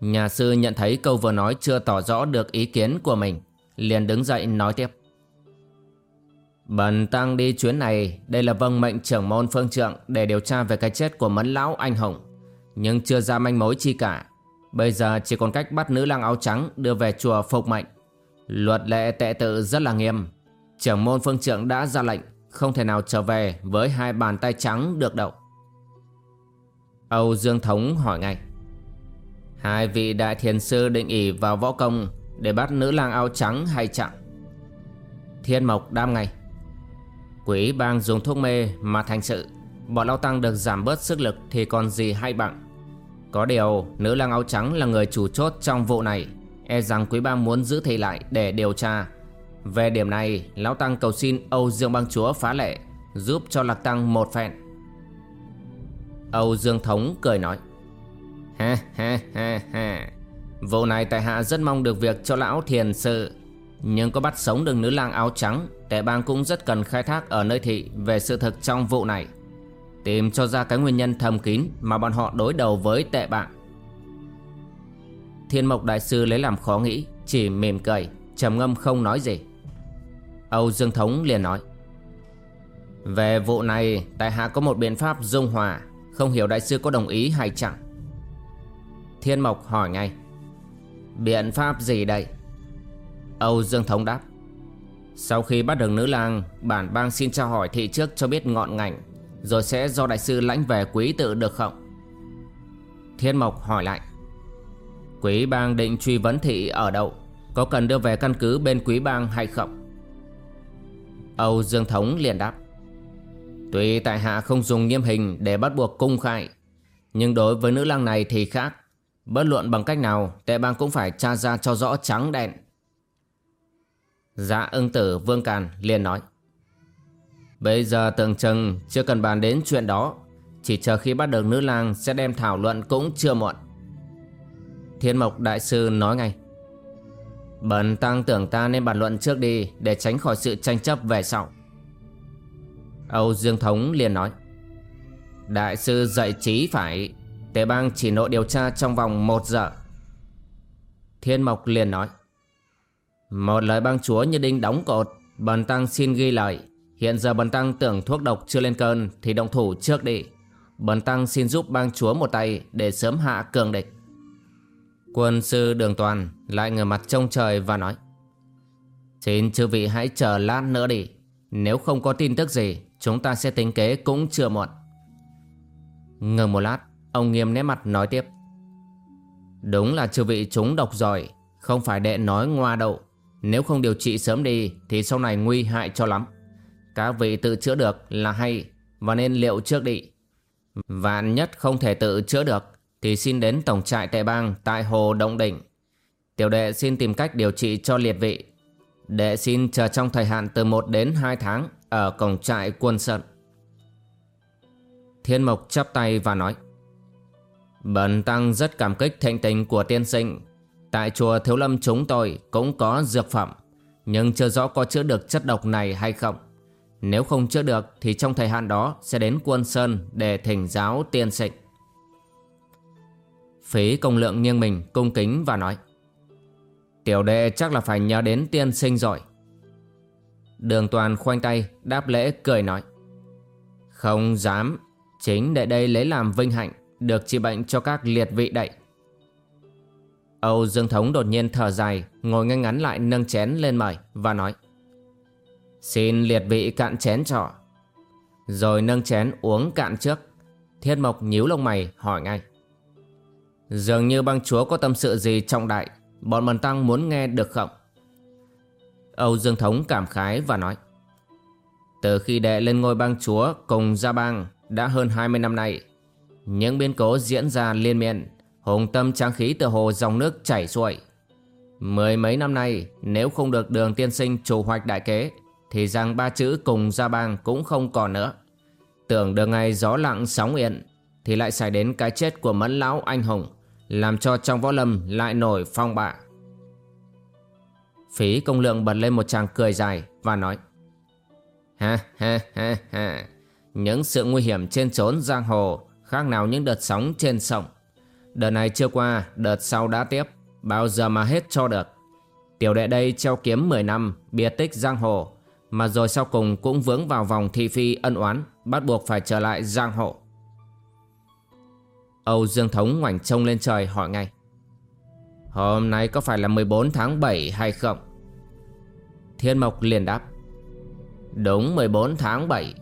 Nhà sư nhận thấy câu vừa nói chưa tỏ rõ được ý kiến của mình, Liền đứng dậy nói tiếp. Bần tăng đi chuyến này. Đây là vâng mệnh trưởng môn phương trượng Để điều tra về cái chết của mẫn lão anh hùng. Nhưng chưa ra manh mối chi cả. Bây giờ chỉ còn cách bắt nữ lang áo trắng Đưa về chùa phục mệnh. Luật lệ tệ tự rất là nghiêm. Trưởng môn phương trượng đã ra lệnh Không thể nào trở về với hai bàn tay trắng được đâu. Âu Dương Thống hỏi ngay. Hai vị đại thiền sư định ỉ vào võ công Để bắt nữ lang áo trắng hay chặn Thiên Mộc đam ngay. Quý bang dùng thuốc mê mà thành sự. Bọn lao tăng được giảm bớt sức lực Thì còn gì hay bằng. Có điều, nữ lang áo trắng là người chủ chốt trong vụ này. E rằng quý bang muốn giữ thầy lại để điều tra. Về điểm này, Lão Tăng cầu xin Âu Dương bang chúa phá lệ, Giúp cho Lạc Tăng một phen. Âu Dương Thống cười nói, Ha ha ha ha. Vụ này tại hạ rất mong được việc cho lão thiền sự. Nhưng có bắt sống được nữ lang áo trắng Tệ bang cũng rất cần khai thác ở nơi thị Về sự thực trong vụ này. Tìm cho ra cái nguyên nhân thầm kín Mà bọn họ đối đầu với tệ bạn. Thiên mộc đại sư lấy làm khó nghĩ, Chỉ mỉm cười, trầm ngâm không nói gì. Âu Dương Thống liền nói, Về vụ này, Tại hạ có một biện pháp dung hòa, Không hiểu đại sư có đồng ý hay chẳng? Thiên Mộc hỏi ngay, Biện pháp gì đây? Âu Dương Thống đáp sau khi bắt được nữ lang, Bản bang xin trao hỏi thị trước cho biết ngọn ngành, Rồi sẽ do đại sư lãnh về quý tự được không? Thiên Mộc hỏi lại. Quý bang định truy vấn thị ở đâu? Có cần đưa về căn cứ bên quý bang hay không? Âu Dương Thống liền đáp. Tuy tại hạ không dùng nghiêm hình để bắt buộc cung khai, Nhưng đối với nữ lang này thì khác. Bất luận bằng cách nào, Tệ bang cũng phải tra ra cho rõ trắng đen. Dạ ưng tử Vương Càn liền nói. Bây giờ tưởng chừng chưa cần bàn đến chuyện đó. Chỉ chờ khi bắt được nữ lang sẽ đem thảo luận cũng chưa muộn. Thiên Mộc Đại Sư nói ngay. Bần tăng tưởng ta nên bàn luận trước đi Để tránh khỏi sự tranh chấp về sau. Âu Dương Thống liền nói. Đại sư dạy trí phải. Tề bang chỉ nội điều tra trong vòng một giờ. Thiên Mộc liền nói. Một lời bang chúa như đinh đóng cột, Bần tăng xin ghi lời. Hiện giờ bần tăng tưởng thuốc độc chưa lên cơn Thì động thủ trước đi. Bần tăng xin giúp bang chúa một tay Để sớm hạ cường địch. Quân sư đường toàn Lại ngửa mặt trông trời và nói, Xin chư vị hãy chờ lát nữa đi. Nếu không có tin tức gì, Chúng ta sẽ tính kế cũng chưa muộn. Ngừng một lát, Ông nghiêm nét mặt nói tiếp, Đúng là chư vị chúng độc giỏi Không phải đệ nói ngoa đậu nếu không điều trị sớm đi, Thì sau này nguy hại cho lắm. Các vị tự chữa được là hay, Và nên liệu trước đi. Vạn nhất không thể tự chữa được, Thì xin đến tổng trại tệ bang Tại Hồ Động Đỉnh. Tiểu đệ xin tìm cách điều trị cho liệt vị. Đệ xin chờ trong thời hạn từ 1 đến 2 tháng Ở cổng trại quân sận Thiên Mộc chắp tay và nói, Bần tăng rất cảm kích thịnh tình của tiên sinh. Tại chùa Thiếu Lâm chúng tôi cũng có dược phẩm, Nhưng chưa rõ có chữa được chất độc này hay không. Nếu không chữa được thì trong thời hạn đó sẽ đến quân Sơn để thỉnh giáo tiên sinh. Phí công lượng nghiêng mình cung kính và nói, Tiểu đệ chắc là phải nhớ đến tiên sinh rồi. Đường toàn khoanh tay đáp lễ cười nói, Không dám, Chính đệ đây lấy làm vinh hạnh, được trị bệnh cho các liệt vị đậy. Âu Dương Thống đột nhiên thở dài, Ngồi ngay ngắn lại nâng chén lên mời Và nói, Xin liệt vị cạn chén trọ Rồi nâng chén uống cạn trước. Thiết Mộc nhíu lông mày, hỏi ngay, Dường như băng chúa có tâm sự gì trọng đại? Bọn Mần Tăng muốn nghe được không? Âu Dương Thống cảm khái và nói, Từ khi đệ lên ngôi băng chúa cùng gia bang Đã hơn 20 năm nay, những biến cố diễn ra liên miên. Hùng tâm trang khí từ hồ dòng nước chảy xuôi. Mười mấy năm nay, Nếu không được đường tiên sinh chủ hoạch đại kế, Thì rằng ba chữ cùng gia bang cũng không còn nữa. Tưởng được ngày gió lặng sóng yên, Thì lại xảy đến cái chết của mẫn lão anh hùng, Làm cho trong võ lâm lại nổi phong bạ Phí công lượng bật lên một tràng cười dài Và nói, Ha ha ha ha, Những sự nguy hiểm trên trốn giang hồ, Khác nào những đợt sóng trên sông. Đợt này chưa qua, Đợt sau đã tiếp. Bao giờ mà hết cho được. Tiểu đệ đây treo kiếm 10 năm Biệt tích giang hồ. Mà rồi sau cùng cũng vướng vào vòng thị phi ân oán, Bắt buộc phải trở lại giang hồ. Âu Dương Thống ngoảnh trông lên trời hỏi ngay. Hôm nay có phải là 14 tháng 7 hay không? Thiên Mộc liền đáp. Đúng 14 tháng 7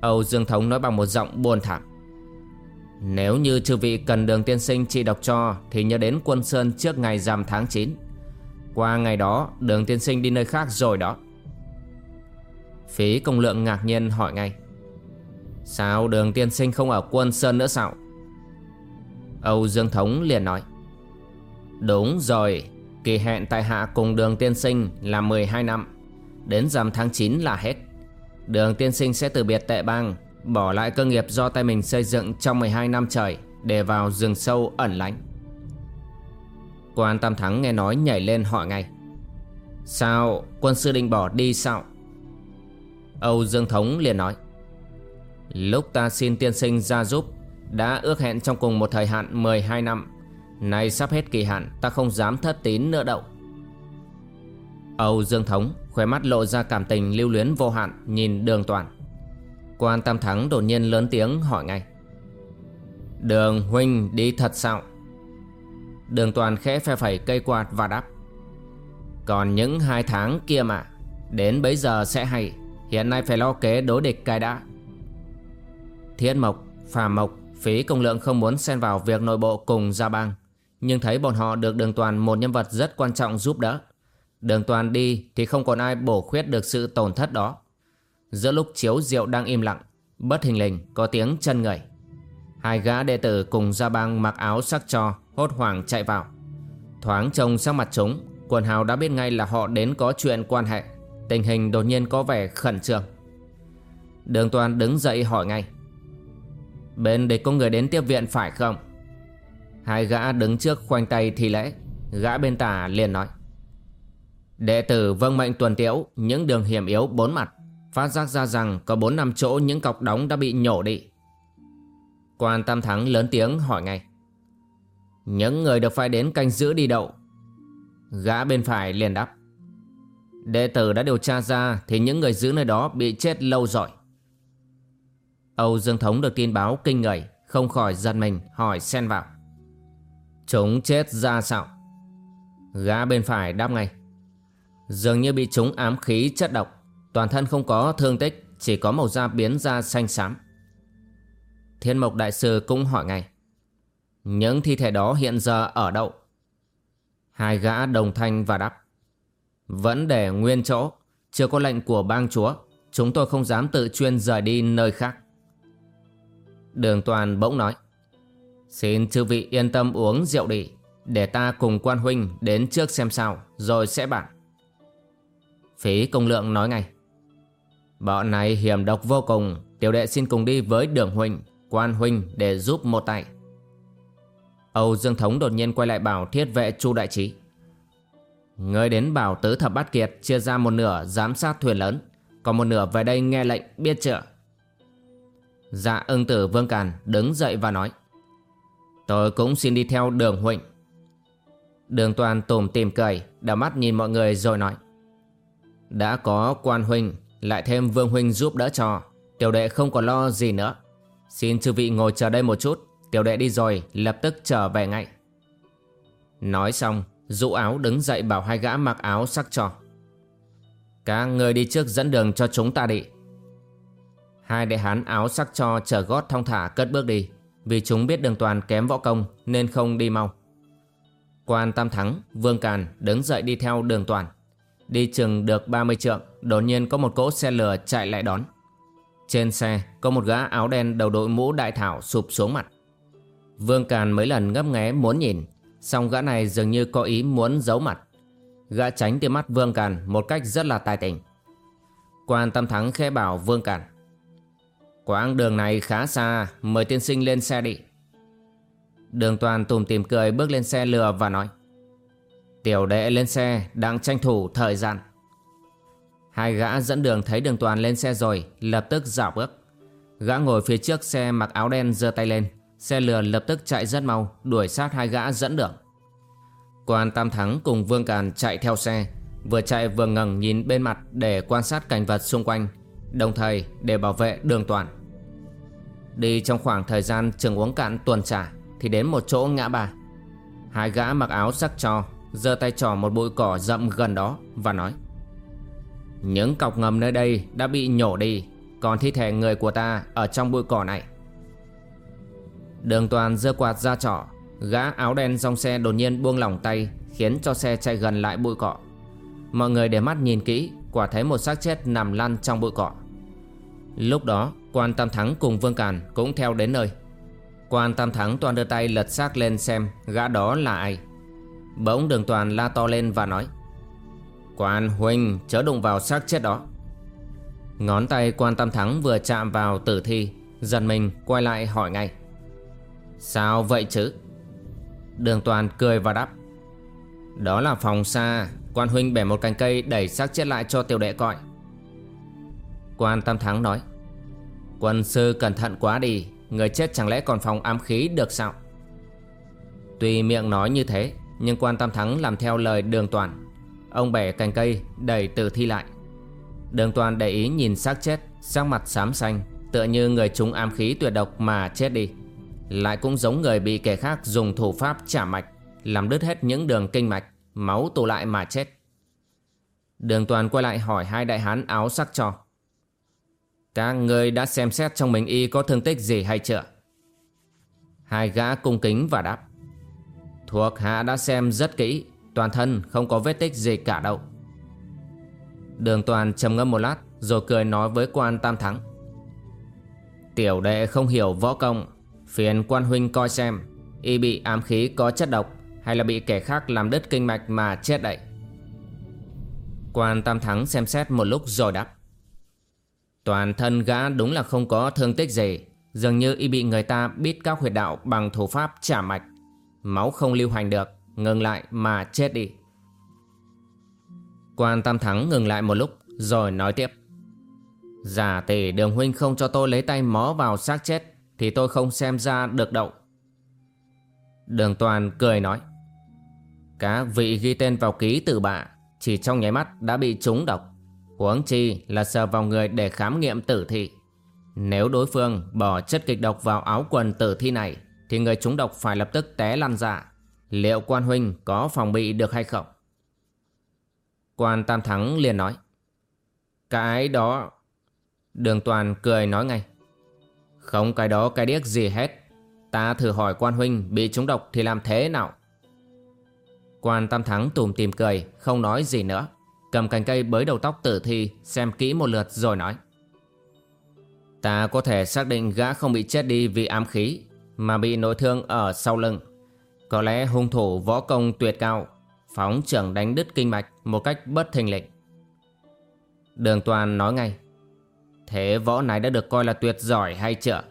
Âu Dương Thống nói bằng một giọng buồn thảm. Nếu như chư vị cần đường tiên sinh trị độc cho, Thì nhớ đến quân Sơn trước ngày rằm tháng 9 Qua ngày đó, đường tiên sinh đi nơi khác rồi đó. Phí công lượng ngạc nhiên hỏi ngay. Sao đường tiên sinh không ở quân Sơn nữa sao? Âu Dương Thống liền nói. Đúng rồi, Kỳ hẹn tại hạ cùng đường tiên sinh là 12 năm. Đến rằm tháng 9 là hết. Đường tiên sinh sẽ từ biệt tệ bang Bỏ lại cơ nghiệp do tay mình xây dựng trong 12 năm trời Để vào rừng sâu ẩn lánh. Quan Tam Thắng nghe nói nhảy lên hỏi ngay, Sao quân sư định bỏ đi sao? Âu Dương Thống liền nói, Lúc ta xin tiên sinh ra giúp, Đã ước hẹn trong cùng một thời hạn 12 năm. Nay sắp hết kỳ hạn, Ta không dám thất tín nữa đâu. Âu Dương Thống Khóe mắt lộ ra cảm tình lưu luyến vô hạn, Nhìn đường toàn. Quan Tam Thắng đột nhiên lớn tiếng hỏi ngay. Đường huynh đi thật sao? Đường toàn khẽ phe phẩy cây quạt và đáp. Còn những hai tháng kia mà Đến bấy giờ sẽ hay Hiện nay phải lo kế đối địch cai đã. Thiên Mộc, Phà Mộc, Phí Công Lượng không muốn xen vào việc nội bộ cùng Gia Bang Nhưng thấy bọn họ được đường toàn một nhân vật rất quan trọng giúp đỡ. Đường toàn đi thì không còn ai bổ khuyết được sự tổn thất đó. Giữa lúc chiếu rượu đang im lặng, Bất hình lình có tiếng chân người. Hai gã đệ tử cùng Gia Bang mặc áo sắc cho, Hốt hoảng chạy vào. Thoáng trông sang mặt chúng, Quần hào đã biết ngay là họ đến có chuyện quan hệ. Tình hình đột nhiên có vẻ khẩn trương. Đường toàn đứng dậy hỏi ngay. Bên địch có người đến tiếp viện phải không? Hai gã đứng trước khoanh tay thì lễ. Gã bên tả liền nói. Đệ tử vâng mệnh tuần tiễu, Những đường hiểm yếu bốn mặt. Phát giác ra rằng có bốn năm chỗ những cọc đóng đã bị nhổ đi. Quan Tam Thắng lớn tiếng hỏi ngay. Những người được phải đến canh giữ đi đậu Gã bên phải liền đáp. Đệ tử đã điều tra ra Thì những người giữ nơi đó bị chết lâu rồi. Âu Dương Thống được tin báo kinh ngẩy Không khỏi giật mình, hỏi xen vào. Chúng chết ra sao? Gã bên phải đáp ngay. Dường như bị chúng ám khí chất độc. Toàn thân không có thương tích, Chỉ có màu da biến da xanh xám. Thiên Mộc Đại Sư cũng hỏi ngay, Những thi thể đó hiện giờ ở đâu? Hai gã đồng thanh và đáp, Vẫn để nguyên chỗ, Chưa có lệnh của bang chúa, Chúng tôi không dám tự chuyên rời đi nơi khác. Đường toàn bỗng nói, Xin chư vị yên tâm uống rượu đi, Để ta cùng quan huynh đến trước xem sao, Rồi sẽ bàn. Phí công lượng nói ngay Bọn này hiểm độc vô cùng. Tiểu đệ xin cùng đi với đường huynh Quan huynh để giúp một tay. Âu Dương Thống đột nhiên quay lại bảo thiết vệ Chu Đại Trí. Người đến bảo tứ thập bát kiệt Chia ra một nửa giám sát thuyền lớn. Còn một nửa về đây nghe lệnh biết chưa? Dạ ưng tử Vương Càn đứng dậy và nói. Tôi cũng xin đi theo đường huynh Đường toàn tùm tìm cười Đào mắt nhìn mọi người rồi nói. Đã có quan huynh lại thêm vương huynh giúp đỡ cho. Tiểu đệ không còn lo gì nữa. Xin chư vị ngồi chờ đây một chút. Tiểu đệ đi rồi lập tức trở về ngay. Nói xong Dũ áo đứng dậy bảo hai gã mặc áo sắc trò Các người đi trước dẫn đường cho chúng ta đi. Hai đệ hán áo sắc cho chở gót thong thả cất bước đi. Vì chúng biết đường toàn kém võ công Nên không đi mau. Quan Tam Thắng, Vương Càn đứng dậy đi theo đường toàn. Đi chừng được 30 trượng, Đột nhiên có một cỗ xe lửa chạy lại đón. Trên xe, có một gã áo đen đầu đội mũ đại thảo sụp xuống mặt. Vương Càn mấy lần ngấp nghé muốn nhìn Xong gã này dường như có ý muốn giấu mặt. Gã tránh tia mắt Vương Càn một cách rất là tài tình. Quan Tam Thắng khẽ bảo Vương Càn, Quãng đường này khá xa, Mời tiên sinh lên xe đi. Đường toàn tùm tìm cười bước lên xe lừa và nói Tiểu đệ lên xe, đang tranh thủ thời gian. Hai gã dẫn đường thấy đường toàn lên xe rồi, Lập tức dạo bước. Gã ngồi phía trước xe mặc áo đen giơ tay lên. Xe lừa lập tức chạy rất mau, Đuổi sát hai gã dẫn đường. Quan Tam Thắng cùng Vương Càn chạy theo xe, Vừa chạy vừa ngẩng nhìn bên mặt Để quan sát cảnh vật xung quanh, Đồng thời để bảo vệ đường toàn. Đi trong khoảng thời gian trường uống cạn tuần trả Thì đến một chỗ ngã ba. Hai gã mặc áo sắc cho giơ tay trỏ một bụi cỏ rậm gần đó Và nói, Những cọc ngầm nơi đây đã bị nhổ đi, Còn thi thể người của ta ở trong bụi cỏ này. Đường toàn giơ quạt ra trỏ Gã áo đen trong xe đột nhiên buông lỏng tay, Khiến cho xe chạy gần lại bụi cỏ. Mọi người để mắt nhìn kỹ, Quả thấy một xác chết nằm lăn trong bụi cỏ. Lúc đó, quan Tam Thắng cùng Vương Càn cũng theo đến nơi. Quan Tam Thắng toàn đưa tay lật xác lên xem gã đó là ai. Bỗng đường toàn la to lên và nói, Quan huynh, chớ đụng vào xác chết đó. Ngón tay quan Tam Thắng vừa chạm vào tử thi Dần mình quay lại hỏi ngay, Sao vậy chứ? Đường toàn cười và đáp, Đó là phòng xa, Quan huynh bẻ một cành cây đẩy xác chết lại cho tiểu đệ coi. Quan Tam Thắng nói, Quân sư cẩn thận quá đi, Người chết chẳng lẽ còn phòng ám khí được sao? Tuy miệng nói như thế nhưng quan Tam Thắng làm theo lời đường toàn. Ông bẻ cành cây, đẩy tử thi lại. Đường toàn để ý nhìn xác chết, Sắc mặt xám xanh, Tựa như người trúng ám khí tuyệt độc mà chết đi. Lại cũng giống người bị kẻ khác dùng thủ pháp trả mạch, Làm đứt hết những đường kinh mạch, Máu tụ lại mà chết. Đường toàn quay lại hỏi hai đại hán áo sắc cho. Các người đã xem xét trong mình y có thương tích gì hay chưa? Hai gã cung kính và đáp. Thuộc hạ đã xem rất kỹ, Toàn thân không có vết tích gì cả đâu. Đường toàn trầm ngâm một lát, Rồi cười nói với quan tam thắng. Tiểu đệ không hiểu võ công, Phiền quan huynh coi xem, Y bị ám khí có chất độc Hay là bị kẻ khác làm đứt kinh mạch mà chết đậy Quan tam thắng xem xét một lúc rồi đáp. Toàn thân gã đúng là không có thương tích gì, Dường như y bị người ta bít các huyệt đạo bằng thủ pháp trả mạch. Máu không lưu hành được, Ngừng lại mà chết đi. Quan Tam Thắng ngừng lại một lúc, Rồi nói tiếp. Giả tỷ đường huynh không cho tôi lấy tay mó vào xác chết, Thì tôi không xem ra được đậu Đường toàn cười nói. Cá vị ghi tên vào ký tử bạ, Chỉ trong nháy mắt đã bị trúng độc. Huống chi là sờ vào người để khám nghiệm tử thi. Nếu đối phương bỏ chất kịch độc vào áo quần tử thi này thì người trúng độc phải lập tức té lăn dạ. Liệu quan huynh có phòng bị được hay không? Quan Tam Thắng liền nói Cái đó, Đường Toàn cười nói ngay Không cái đó cái điếc gì hết Ta thử hỏi quan huynh bị trúng độc thì làm thế nào? Quan Tam Thắng tùm tìm cười, Không nói gì nữa Cầm cành cây bới đầu tóc tử thi, Xem kỹ một lượt rồi nói Ta có thể xác định gã không bị chết đi vì ám khí mà bị nội thương ở sau lưng. Có lẽ hung thủ võ công tuyệt cao, Phóng trưởng đánh đứt kinh mạch Một cách bất thình lịch. Đường toàn nói ngay, Thế võ này đã được coi là tuyệt giỏi hay chưa?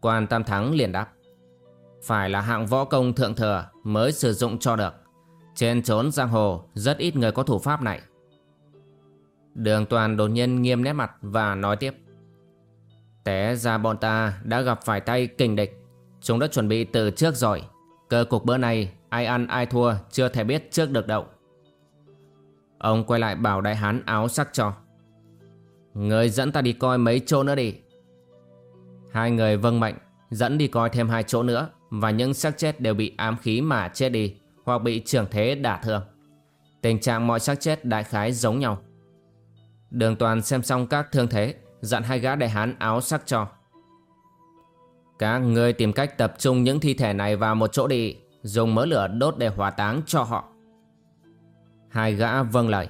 Quan Tam Thắng liền đáp, Phải là hạng võ công thượng thừa Mới sử dụng cho được. Trên trốn giang hồ, rất ít người có thủ pháp này. Đường toàn đột nhiên nghiêm nét mặt và nói tiếp Té ra bọn ta đã gặp phải tay kình địch. Chúng đã chuẩn bị từ trước rồi. Cơ cục bữa này ai ăn ai thua chưa thể biết trước được đâu. Ông quay lại bảo đại hán áo sắc cho. Người dẫn ta đi coi mấy chỗ nữa đi. Hai người vâng mệnh Dẫn đi coi thêm hai chỗ nữa Và những xác chết đều bị ám khí mà chết đi hoặc bị trưởng thế đả thương. Tình trạng mọi xác chết đại khái giống nhau. Đường toàn xem xong các thương thế, dặn hai gã đại hán áo sắc cho. Các ngươi tìm cách tập trung những thi thể này vào một chỗ đi, dùng mỡ lửa đốt để hỏa táng cho họ. Hai gã vâng lời.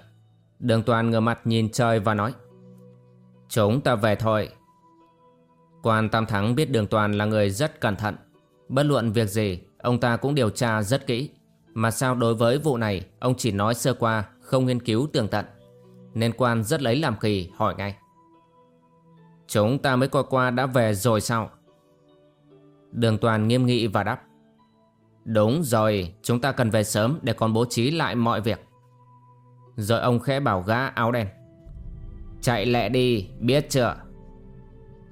Đường toàn ngửa mặt nhìn trời và nói. Chúng ta về thôi. Quan Tam Thắng biết đường toàn là người rất cẩn thận. Bất luận việc gì, ông ta cũng điều tra rất kỹ. Mà sao đối với vụ này Ông chỉ nói sơ qua Không nghiên cứu tường tận Nên quan rất lấy làm kỳ hỏi ngay Chúng ta mới coi qua đã về rồi sao? Đường toàn nghiêm nghị và đáp. Đúng rồi, Chúng ta cần về sớm để còn bố trí lại mọi việc. Rồi ông khẽ bảo gã áo đen. Chạy lẹ đi, biết chưa?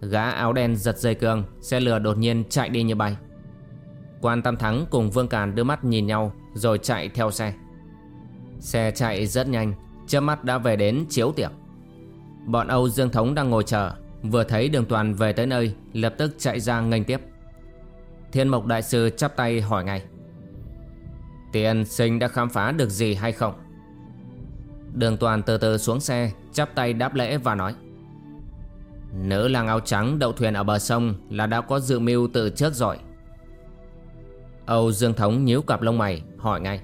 Gã áo đen giật dây cương, Xe lửa đột nhiên chạy đi như bay. Quan Tam Thắng cùng Vương Càn đưa mắt nhìn nhau, Rồi chạy theo xe. Xe chạy rất nhanh Chớp mắt đã về đến chiếu tiệc. Bọn Âu Dương Thống đang ngồi chờ. Vừa thấy đường toàn về tới nơi, Lập tức chạy ra nghênh tiếp. Thiên Mộc Đại Sư chắp tay hỏi ngay. Tiền sinh đã khám phá được gì hay không? Đường toàn từ từ xuống xe, Chắp tay đáp lễ và nói. Nữ lang áo trắng đậu thuyền ở bờ sông Là đã có dự mưu từ trước rồi. Âu Dương Thống nhíu cặp lông mày, hỏi ngay.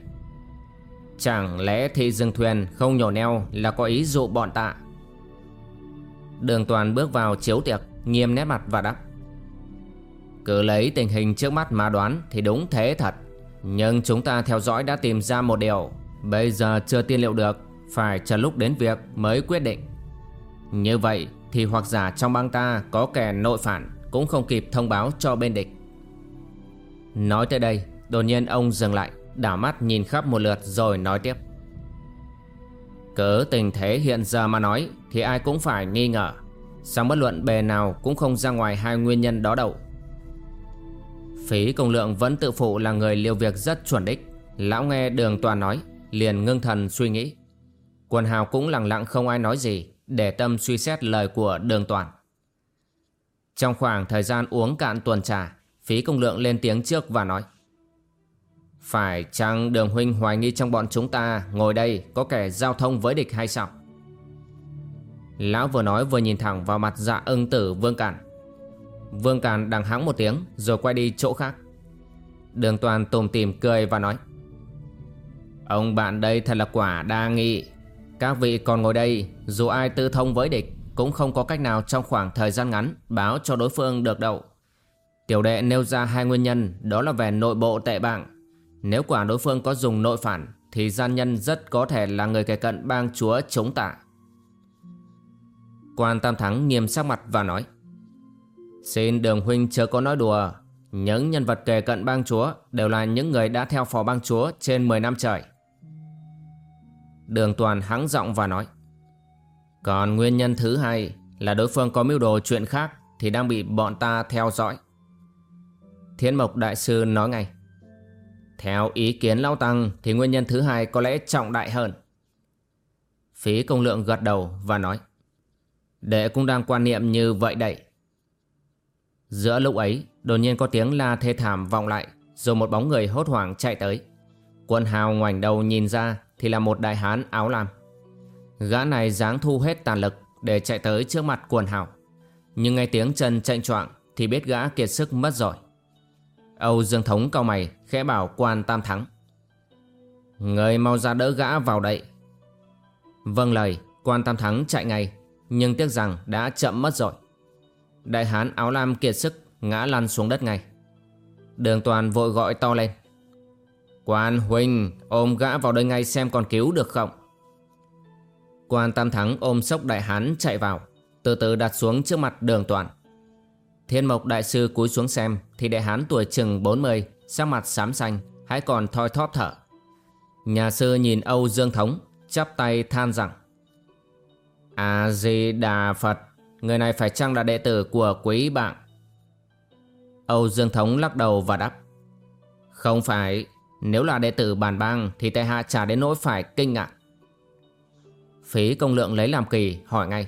Chẳng lẽ thị dương thuyền không nhổ neo là có ý dụ bọn tạ? Đường toàn bước vào chiếu tiệc, Nghiêm nét mặt và đáp. Cứ lấy tình hình trước mắt mà đoán Thì đúng thế thật. Nhưng chúng ta theo dõi đã tìm ra một điều. Bây giờ chưa tiên liệu được, Phải chờ lúc đến việc mới quyết định. Như vậy thì hoặc giả trong bang ta Có kẻ nội phản Cũng không kịp thông báo cho bên địch. Nói tới đây, Đột nhiên ông dừng lại, Đảo mắt nhìn khắp một lượt rồi nói tiếp. Cớ tình thế hiện giờ mà nói Thì ai cũng phải nghi ngờ. Song bất luận bề nào cũng không ra ngoài hai nguyên nhân đó đâu. Phí công lượng vẫn tự phụ là người liêu việc rất chuẩn đích. Lão nghe đường toàn nói, Liền ngưng thần suy nghĩ. Quần hào cũng lặng lặng không ai nói gì, Để tâm suy xét lời của đường toàn. Trong khoảng thời gian uống cạn tuần trà, Phí công lượng lên tiếng trước và nói phải chăng đường huynh hoài nghi trong bọn chúng ta Ngồi đây có kẻ giao thông với địch hay sao? Lão vừa nói vừa nhìn thẳng vào mặt dạ ưng tử Vương Cản. Vương Cản đằng hắng một tiếng Rồi quay đi chỗ khác. Đường toàn tùm tìm cười và nói, Ông bạn đây thật là quả đa nghị Các vị còn ngồi đây, Dù ai tư thông với địch Cũng không có cách nào trong khoảng thời gian ngắn Báo cho đối phương được đâu. Tiểu đệ nêu ra hai nguyên nhân, Đó là về nội bộ tệ bạng nếu quả đối phương có dùng nội phản, Thì gian nhân rất có thể là người kề cận bang chúa chống tạ. Quan Tam Thắng nghiêm sắc mặt và nói, Xin đường huynh chớ có nói đùa. Những nhân vật kề cận bang chúa Đều là những người đã theo phò bang chúa Trên 10 năm trời. Đường toàn hắng giọng và nói, Còn nguyên nhân thứ hai Là đối phương có mưu đồ chuyện khác Thì đang bị bọn ta theo dõi. Thiên Mộc Đại Sư nói ngay theo ý kiến lão Tăng, Thì nguyên nhân thứ hai có lẽ trọng đại hơn. Phí công lượng gật đầu và nói, Đệ cũng đang quan niệm như vậy đấy. Giữa lúc ấy, Đột nhiên có tiếng la thê thảm vọng lại, Rồi một bóng người hốt hoảng chạy tới. Quân hào ngoảnh đầu nhìn ra Thì là một đại hán áo lam. Gã này dáng thu hết tàn lực Để chạy tới trước mặt quần hào. Nhưng nghe tiếng chân chạy choạng Thì biết gã kiệt sức mất rồi. Âu Dương Thống cao mày Khẽ bảo quan tam thắng. Người mau ra đỡ gã vào đây. Vâng lời, Quan tam thắng chạy ngay, nhưng tiếc rằng đã chậm mất rồi. Đại hán áo lam kiệt sức Ngã lăn xuống đất ngay. Đường toàn vội gọi to lên. Quan huynh ôm gã vào đây ngay xem còn cứu được không? Quan tam thắng ôm sốc đại hán chạy vào, Từ từ đặt xuống trước mặt đường toàn. Thiên mộc đại sư cúi xuống xem Thì đại hán tuổi chừng 40 Sắc mặt xám xanh, Hãy còn thoi thóp thở. Nhà sư nhìn Âu Dương Thống, Chắp tay than rằng, A-di-đà Phật, Người này phải chăng là đệ tử của quý bạn? Âu Dương Thống lắc đầu và đáp, Không phải, Nếu là đệ tử bàn bang Thì tại hạ chả đến nỗi phải kinh ngạc. Phí công lượng lấy làm kỳ, hỏi ngay,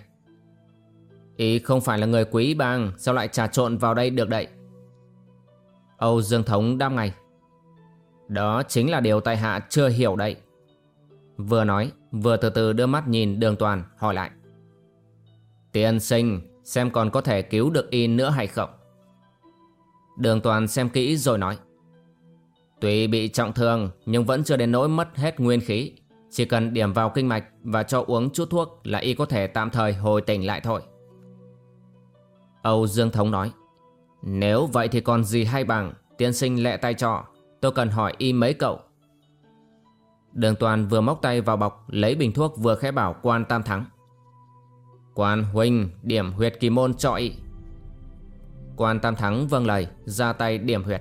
Ý không phải là người quý bang, Sao lại trà trộn vào đây được đậy? Âu Dương Thống đáp ngay. Đó chính là điều tại hạ chưa hiểu đây. Vừa nói, Vừa từ từ đưa mắt nhìn đường toàn, hỏi lại. Tiên sinh, Xem còn có thể cứu được y nữa hay không? Đường toàn xem kỹ rồi nói. Tuy bị trọng thương, Nhưng vẫn chưa đến nỗi mất hết nguyên khí. Chỉ cần điểm vào kinh mạch Và cho uống chút thuốc Là y có thể tạm thời hồi tỉnh lại thôi. Âu Dương Thống nói. Nếu vậy thì còn gì hay bằng, Tiên sinh lẹ tay trọ Tôi cần hỏi y mấy cậu. Đường toàn vừa móc tay vào bọc, Lấy bình thuốc vừa khẽ bảo quan tam thắng. Quan huynh, điểm huyệt kỳ môn trọi Quan Tam Thắng vâng lời, ra tay điểm huyệt.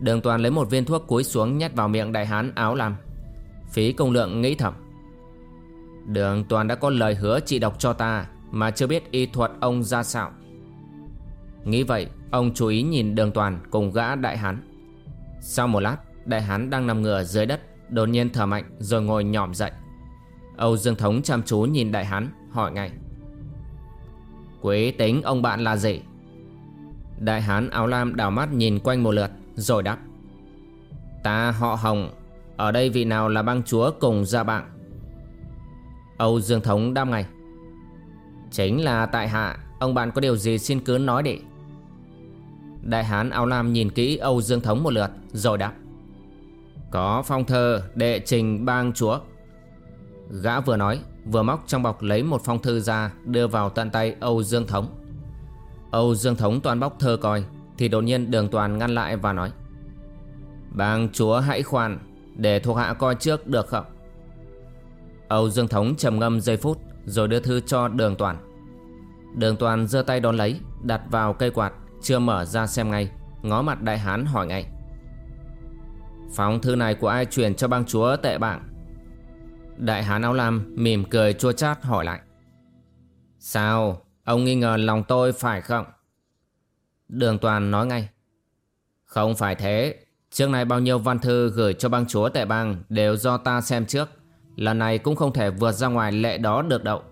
Đường toàn lấy một viên thuốc cúi xuống nhét vào miệng đại hán áo lam. Phí công lượng nghĩ thầm. Đường toàn đã có lời hứa trị độc cho ta, Mà chưa biết y thuật ông ra sao. Nghĩ vậy, Ông chú ý nhìn đường toàn cùng gã đại hán. Sau một lát, Đại hán đang nằm ngửa dưới đất, Đột nhiên thở mạnh rồi ngồi nhỏm dậy. Âu Dương Thống chăm chú nhìn đại hán, Hỏi ngay. Quế tính ông bạn là gì? Đại hán áo lam đảo mắt nhìn quanh một lượt, Rồi đáp. Ta, họ Hồng, Ở đây vị nào là băng chúa cùng gia bạn? Âu Dương Thống đáp ngay. Chính là tại hạ Ông bạn có điều gì xin cứ nói đi. Đại hán áo lam nhìn kỹ Âu Dương Thống một lượt, Rồi đáp. Có phong thơ đệ trình bang chúa. Gã vừa nói, Vừa móc trong bọc lấy một phong thư ra, Đưa vào tận tay Âu Dương Thống. Âu Dương Thống toàn bóc thơ coi, Thì đột nhiên đường toàn ngăn lại và nói. Bang chúa hãy khoan, Để thuộc hạ coi trước được không? Âu Dương Thống trầm ngâm giây phút, Rồi đưa thư cho đường toàn. Đường toàn giơ tay đón lấy, Đặt vào cây quạt, Chưa mở ra xem ngay. Ngó mặt đại hán hỏi ngay. Phóng thư này của ai truyền cho bang chúa tệ bảng Đại hán áo lam mỉm cười chua chát hỏi lại. Sao? Ông nghi ngờ lòng tôi phải không? Đường toàn nói ngay. Không phải thế. Trước này bao nhiêu văn thư gửi cho bang chúa tệ bang Đều do ta xem trước. Lần này cũng không thể vượt ra ngoài lệ đó được đâu.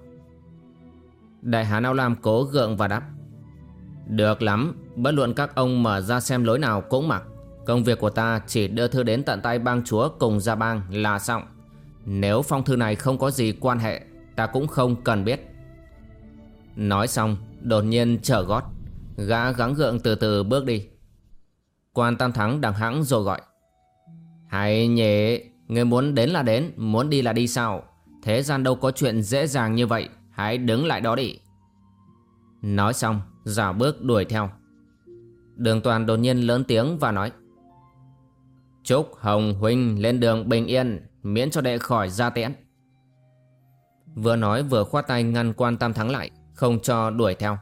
Đại hán Ao lam cố gượng và đáp. Được lắm, Bất luận các ông mở ra xem lối nào cũng mặc. Công việc của ta chỉ đưa thư đến tận tay bang chúa cùng gia bang là xong. Nếu phong thư này không có gì quan hệ, Ta cũng không cần biết. Nói xong, đột nhiên trở gót. Gã gắng gượng từ từ bước đi. Quan Tam Thắng đằng hãng rồi gọi. Hãy nhỉ, Người muốn đến là đến, Muốn đi là đi sao? Thế gian đâu có chuyện dễ dàng như vậy. Hãy đứng lại đó đi. Nói xong Giả bước đuổi theo. Đường toàn đột nhiên lớn tiếng và nói, Chúc Hồng Huynh lên đường bình yên, Miễn cho đệ khỏi ra tiễn. Vừa nói vừa khoát tay ngăn quan tam thắng lại, Không cho đuổi theo.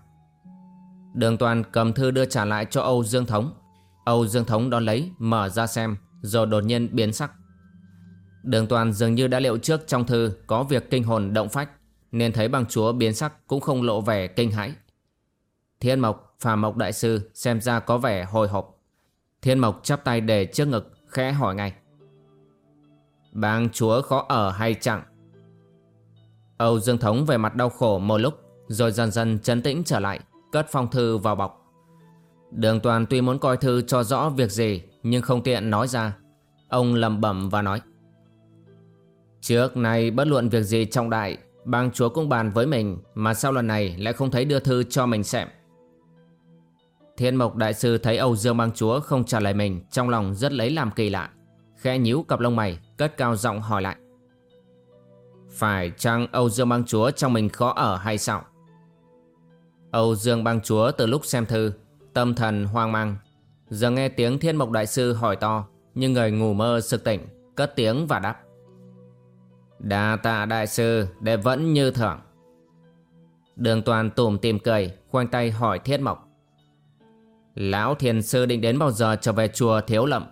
Đường toàn cầm thư đưa trả lại cho Âu Dương Thống. Âu Dương Thống đón lấy, Mở ra xem, Rồi đột nhiên biến sắc. Đường toàn dường như đã liệu trước trong thư Có việc kinh hồn động phách. Nên thấy bằng chúa biến sắc cũng không lộ vẻ kinh hãi. Thiên Mộc, Phà Mộc Đại Sư xem ra có vẻ hồi hộp. Thiên Mộc chắp tay để trước ngực, khẽ hỏi ngay. Bang chúa khó ở hay chẳng? Âu Dương Thống về mặt đau khổ một lúc, Rồi dần dần chấn tĩnh trở lại, Cất phong thư vào bọc. Đường toàn tuy muốn coi thư cho rõ việc gì, Nhưng không tiện nói ra. Ông lầm bẩm và nói. Trước nay bất luận việc gì trọng đại Bang chúa cũng bàn với mình, Mà sau lần này lại không thấy đưa thư cho mình xem. Thiên mộc đại sư thấy Âu Dương bang chúa không trả lời mình, Trong lòng rất lấy làm kỳ lạ. Khẽ nhíu cặp lông mày, Cất cao giọng hỏi lại. Phải chăng Âu Dương bang chúa trong mình khó ở hay sao? Âu Dương bang chúa từ lúc xem thư, Tâm thần hoang mang. Giờ nghe tiếng thiên mộc đại sư hỏi to, Nhưng người ngủ mơ sực tỉnh, Cất tiếng và đáp đà tạ đại sư, để vẫn như thường. Đường toàn tủm tìm cười, Khoanh tay hỏi thiết mộc. Lão thiền sư định đến bao giờ trở về chùa thiếu lậm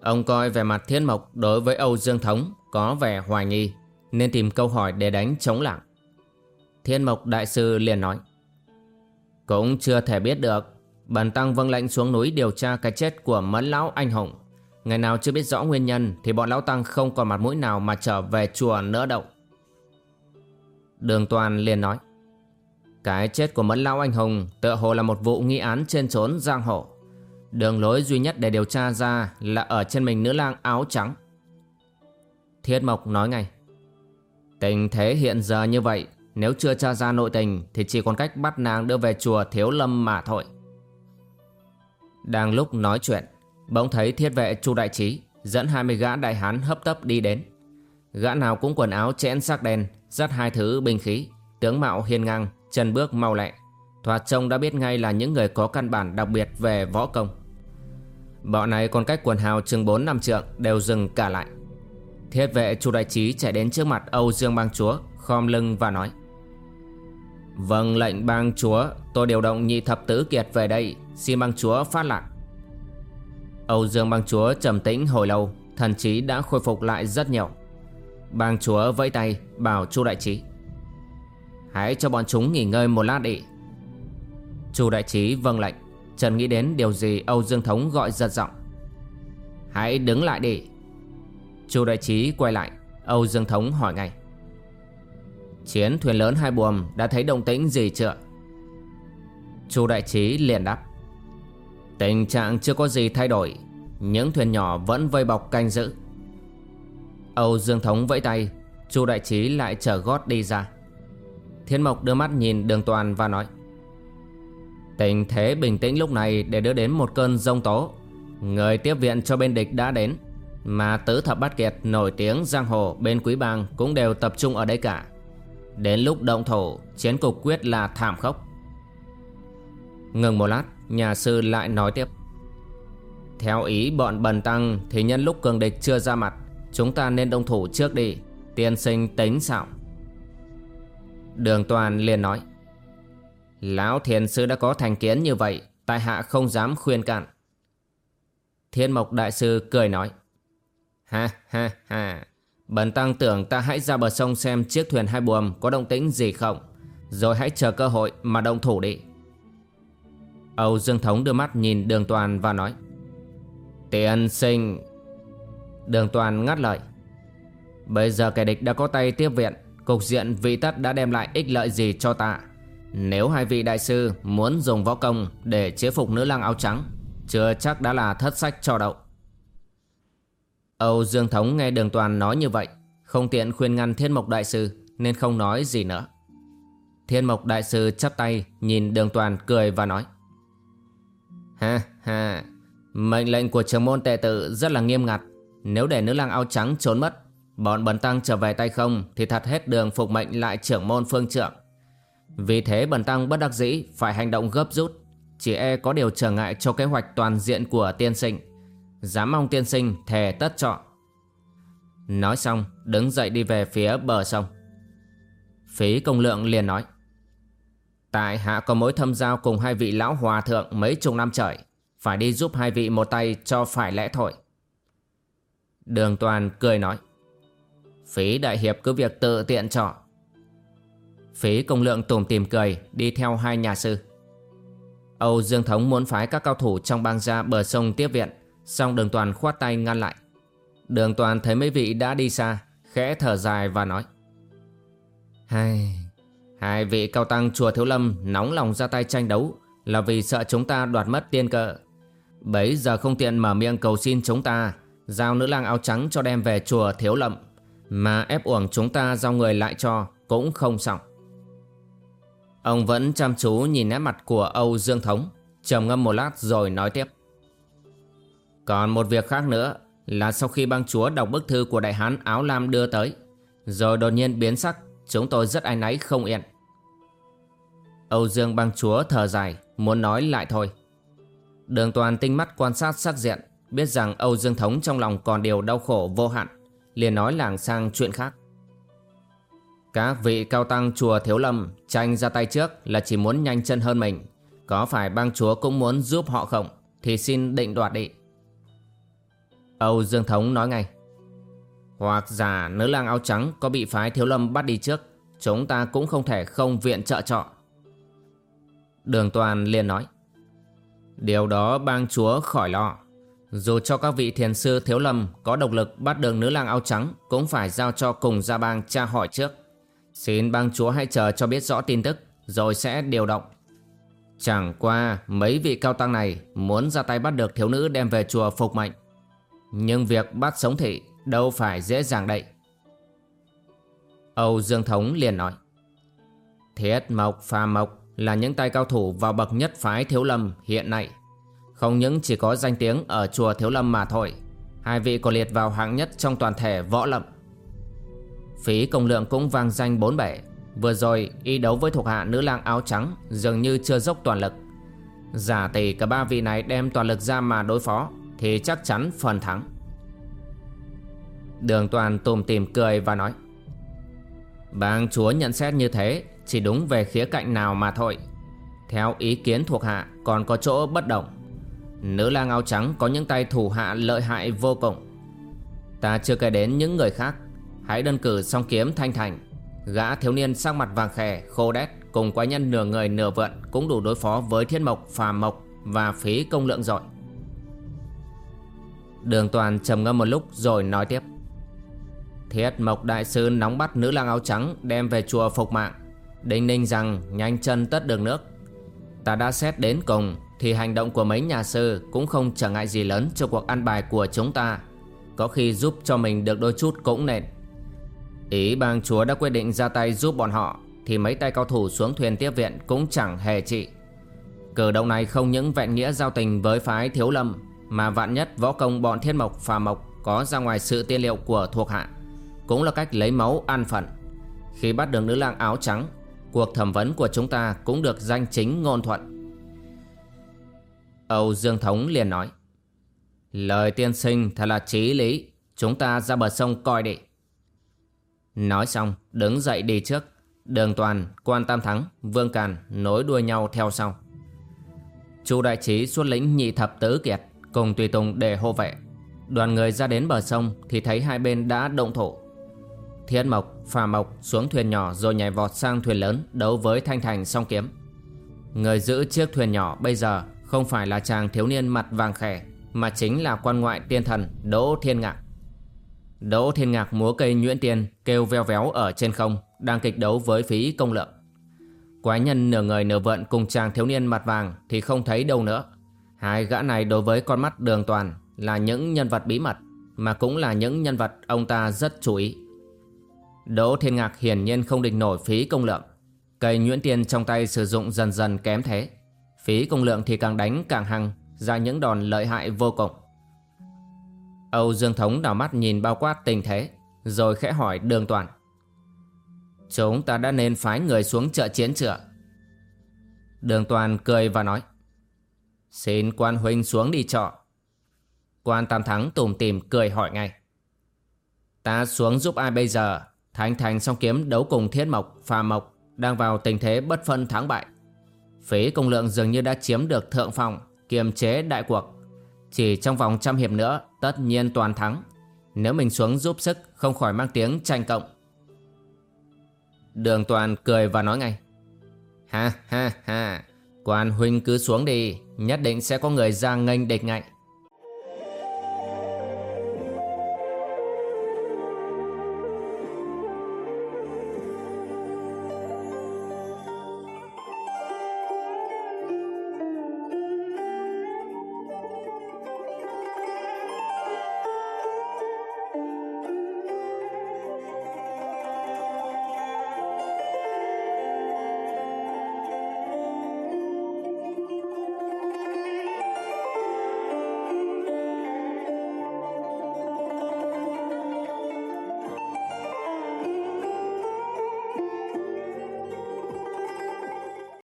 Ông coi về mặt thiết mộc đối với Âu Dương Thống có vẻ hoài nghi, Nên tìm câu hỏi để đánh chống lặng. Thiên mộc đại sư liền nói. Cũng chưa thể biết được, Bần tăng vâng lệnh xuống núi điều tra cái chết của mẫn lão anh hùng. Ngày nào chưa biết rõ nguyên nhân Thì bọn lão tăng không còn mặt mũi nào mà trở về chùa nữa đâu. Đường toàn liền nói, Cái chết của mẫn lão anh hùng Tựa hồ là một vụ nghi án trên trốn giang hồ. Đường lối duy nhất để điều tra ra Là ở trên mình nữ lang áo trắng. Thiết Mộc nói ngay, Tình thế hiện giờ như vậy, Nếu chưa tra ra nội tình Thì chỉ còn cách bắt nàng đưa về chùa Thiếu Lâm mà thôi. Đang lúc nói chuyện Bỗng thấy thiết vệ Chu Đại Trí dẫn 20 gã đại hán hấp tấp đi đến. Gã nào cũng quần áo chẽn sắc đen, dắt hai thứ binh khí, tướng mạo hiên ngang, chân bước mau lẹ. Thoạt trông đã biết ngay là những người có căn bản đặc biệt về võ công. Bọn này còn cách quần hào chừng 4 năm trượng đều dừng cả lại. Thiết vệ Chu Đại Trí chạy đến trước mặt Âu Dương Bang Chúa, khom lưng và nói. Vâng lệnh bang chúa Tôi điều động nhị thập tứ kiệt về đây Xin bang chúa phát lạc Âu Dương bang chúa trầm tĩnh hồi lâu, Thần trí đã khôi phục lại rất nhiều. Bang chúa vẫy tay, Bảo chu đại trí, Hãy cho bọn chúng nghỉ ngơi một lát đi. Chu đại trí vâng lệnh Trần nghĩ đến điều gì Âu Dương Thống gọi giật giọng, Hãy đứng lại đi. Chu đại trí quay lại, Âu Dương Thống hỏi ngay, Chiến thuyền lớn hai buồm đã thấy động tĩnh gì chưa? Chu đại trí liền đáp Tình trạng chưa có gì thay đổi. Những thuyền nhỏ vẫn vây bọc canh giữ. Âu Dương Thống vẫy tay, chu đại trí lại chở gót đi ra. Thiên Mộc đưa mắt nhìn đường toàn và nói, Tình thế bình tĩnh lúc này để đưa đến một cơn rông tố. Người tiếp viện cho bên địch đã đến, Mà tứ thập bát kiệt nổi tiếng giang hồ bên quý bang cũng đều tập trung ở đây cả. Đến lúc động thổ chiến cục quyết là thảm khốc. Ngừng một lát nhà sư lại nói tiếp. Theo ý bọn bần tăng, thì nhân lúc cường địch chưa ra mặt, Chúng ta nên động thủ trước đi, Tiên sinh tính sao Đường toàn liền nói. Lão thiền sư đã có thành kiến như vậy, Tại hạ không dám khuyên cạn. Thiên mộc đại sư cười nói. Ha ha ha. Bần tăng tưởng ta hãy ra bờ sông xem chiếc thuyền hai buồm có động tĩnh gì không. Rồi hãy chờ cơ hội mà động thủ đi. Âu Dương Thống đưa mắt nhìn đường toàn và nói Tiên sinh. Đường toàn ngắt lời, Bây giờ kẻ địch đã có tay tiếp viện, Cục diện vị tất đã đem lại ích lợi gì cho ta? Nếu hai vị đại sư muốn dùng võ công Để chế phục nữ lang áo trắng, Chưa chắc đã là thất sách cho đậu Âu Dương Thống nghe đường toàn nói như vậy, Không tiện khuyên ngăn Thiên Mộc Đại Sư Nên không nói gì nữa. Thiên Mộc Đại Sư chắp tay Nhìn đường toàn cười và nói Ha ha. Mệnh lệnh của trưởng môn tệ tự rất là nghiêm ngặt. Nếu để nữ lang áo trắng trốn mất, Bọn bần tăng trở về tay không Thì thật hết đường phục mệnh lại trưởng môn phương trưởng Vì thế bần tăng bất đắc dĩ Phải hành động gấp rút. Chỉ e có điều trở ngại cho kế hoạch toàn diện của tiên sinh. Dám mong tiên sinh thề tất trọ. Nói xong, đứng dậy đi về phía bờ sông. Phí công lượng liền nói. Tại hạ có mối thâm giao cùng hai vị lão hòa thượng mấy chục năm trời. Phải đi giúp hai vị một tay cho phải lẽ thôi. Đường toàn cười nói Phí đại hiệp cứ việc tự tiện trọ Phí công lượng tùm tìm cười đi theo hai nhà sư. Âu Dương Thống muốn phái các cao thủ trong bang ra bờ sông tiếp viện Xong đường toàn khoát tay ngăn lại. Đường toàn thấy mấy vị đã đi xa Khẽ thở dài và nói Hai, hai vị cao tăng chùa Thiếu Lâm Nóng lòng ra tay tranh đấu Là vì sợ chúng ta đoạt mất tiên cờ Bấy giờ không tiện mở miệng cầu xin chúng ta Giao nữ lang áo trắng cho đem về chùa Thiếu Lâm Mà ép uổng chúng ta giao người lại cho Cũng không xong. Ông vẫn chăm chú nhìn nét mặt của Âu Dương Thống trầm ngâm một lát rồi nói tiếp. Còn một việc khác nữa là sau khi bang chúa đọc bức thư của đại hán áo lam đưa tới, rồi đột nhiên biến sắc, chúng tôi rất áy náy không yên. Âu Dương bang chúa thở dài, muốn nói lại thôi. Đường toàn tinh mắt quan sát sắc diện, biết rằng Âu Dương Thống trong lòng còn điều đau khổ vô hạn, liền nói làng sang chuyện khác. Các vị cao tăng chùa Thiếu Lâm tranh ra tay trước là chỉ muốn nhanh chân hơn mình. Có phải bang chúa cũng muốn giúp họ không? Thì xin định đoạt đi. Âu Dương Thống nói ngay hoặc giả nữ lang áo trắng có bị phái thiếu lâm bắt đi trước, Chúng ta cũng không thể không viện trợ trọ Đường toàn liền nói, Điều đó bang chúa khỏi lo. Dù cho các vị thiền sư thiếu lâm có độc lực bắt đường nữ lang áo trắng, Cũng phải giao cho cùng gia bang tra hỏi trước. Xin bang chúa hãy chờ cho biết rõ tin tức, Rồi sẽ điều động. Chẳng qua, mấy vị cao tăng này Muốn ra tay bắt được thiếu nữ đem về chùa phục mệnh. Nhưng việc bắt sống thị đâu phải dễ dàng đây Âu Dương Thống liền nói Thiết Mộc, Phà Mộc là những tay cao thủ vào bậc nhất phái Thiếu Lâm hiện nay. Không những chỉ có danh tiếng ở chùa Thiếu Lâm mà thôi Hai vị còn liệt vào hạng nhất trong toàn thể võ lâm. Phí công lượng cũng vang danh bốn bể. Vừa rồi y đấu với thuộc hạ nữ lang áo trắng Dường như chưa dốc toàn lực. Giả tỷ cả ba vị này đem toàn lực ra mà đối phó thì chắc chắn phần thắng. Đường toàn tùm tìm cười và nói, Bang chúa nhận xét như thế, Chỉ đúng về khía cạnh nào mà thôi. Theo ý kiến thuộc hạ, Còn có chỗ bất động Nữ lang áo trắng có những tay thủ hạ lợi hại vô cùng. Ta chưa kể đến những người khác. Hãy đơn cử song kiếm thanh thành. Gã thiếu niên sắc mặt vàng khè, khô đét, Cùng quái nhân nửa người nửa vượn Cũng đủ đối phó với thiên mộc phàm mộc Và phí công lượng rồi. Đường toàn trầm ngâm một lúc rồi nói tiếp Thiết mộc đại sư nóng bắt nữ lang áo trắng Đem về chùa phục mạng. Đinh ninh rằng, nhanh chân tất đường nước. Ta đã xét đến cùng, Thì hành động của mấy nhà sư Cũng không trở ngại gì lớn cho cuộc ăn bài của chúng ta. Có khi giúp cho mình được đôi chút cũng nên Ý bang chúa đã quyết định ra tay giúp bọn họ, Thì mấy tay cao thủ xuống thuyền tiếp viện Cũng chẳng hề trị. Cử động này không những vẹn nghĩa giao tình với phái thiếu lâm, Mà vạn nhất võ công bọn thiên mộc, phà mộc Có ra ngoài sự tiên liệu của thuộc hạ. Cũng là cách lấy máu ăn phận. Khi bắt được nữ lang áo trắng Cuộc thẩm vấn của chúng ta cũng được danh chính ngôn thuận. Âu Dương Thống liền nói Lời tiên sinh thật là trí lý Chúng ta ra bờ sông coi đi. Nói xong đứng dậy đi trước Đường toàn, quan tam thắng, vương càn nối đuôi nhau theo sau. Chu đại trí xuất lĩnh nhị thập tứ kiệt Cùng tùy tùng để hô vệ. Đoàn người ra đến bờ sông Thì thấy hai bên đã động thổ. Thiên mộc, phà mộc xuống thuyền nhỏ Rồi nhảy vọt sang thuyền lớn Đấu với thanh thành song kiếm Người giữ chiếc thuyền nhỏ bây giờ Không phải là chàng thiếu niên mặt vàng khẻ Mà chính là quan ngoại tiên thần Đỗ Thiên Ngạc Đỗ Thiên Ngạc múa cây nhuyễn tiền kêu veo véo ở trên không, đang kịch đấu với phí công lượng. Quái nhân nửa người nửa vận cùng chàng thiếu niên mặt vàng thì không thấy đâu nữa. Hai gã này đối với con mắt đường toàn là những nhân vật bí mật, mà cũng là những nhân vật ông ta rất chú ý. Đỗ Thiên Ngạc hiển nhiên không định nổi phí công lượng. Cây nhuyễn tiền trong tay sử dụng dần dần kém thế. Phí công lượng thì càng đánh càng hăng, ra những đòn lợi hại vô cùng. Âu Dương Thống đảo mắt nhìn bao quát tình thế Rồi khẽ hỏi đường toàn Chúng ta đã nên phái người xuống chợ chiến chữa. Đường toàn cười và nói Xin quan huynh xuống đi trọ Quan Tam Thắng tùm tìm cười hỏi ngay Ta xuống giúp ai bây giờ Thành thành song kiếm đấu cùng thiết mộc, phà mộc Đang vào tình thế bất phân thắng bại. Phế công lượng dường như đã chiếm được thượng phòng Kiềm chế đại cuộc. Chỉ trong vòng trăm hiệp nữa Tất nhiên toàn thắng. Nếu mình xuống giúp sức Không khỏi mang tiếng tranh cộng. Đường toàn cười và nói ngay. Ha ha ha. Quan huynh cứ xuống đi Nhất định sẽ có người ra nghênh địch ngạnh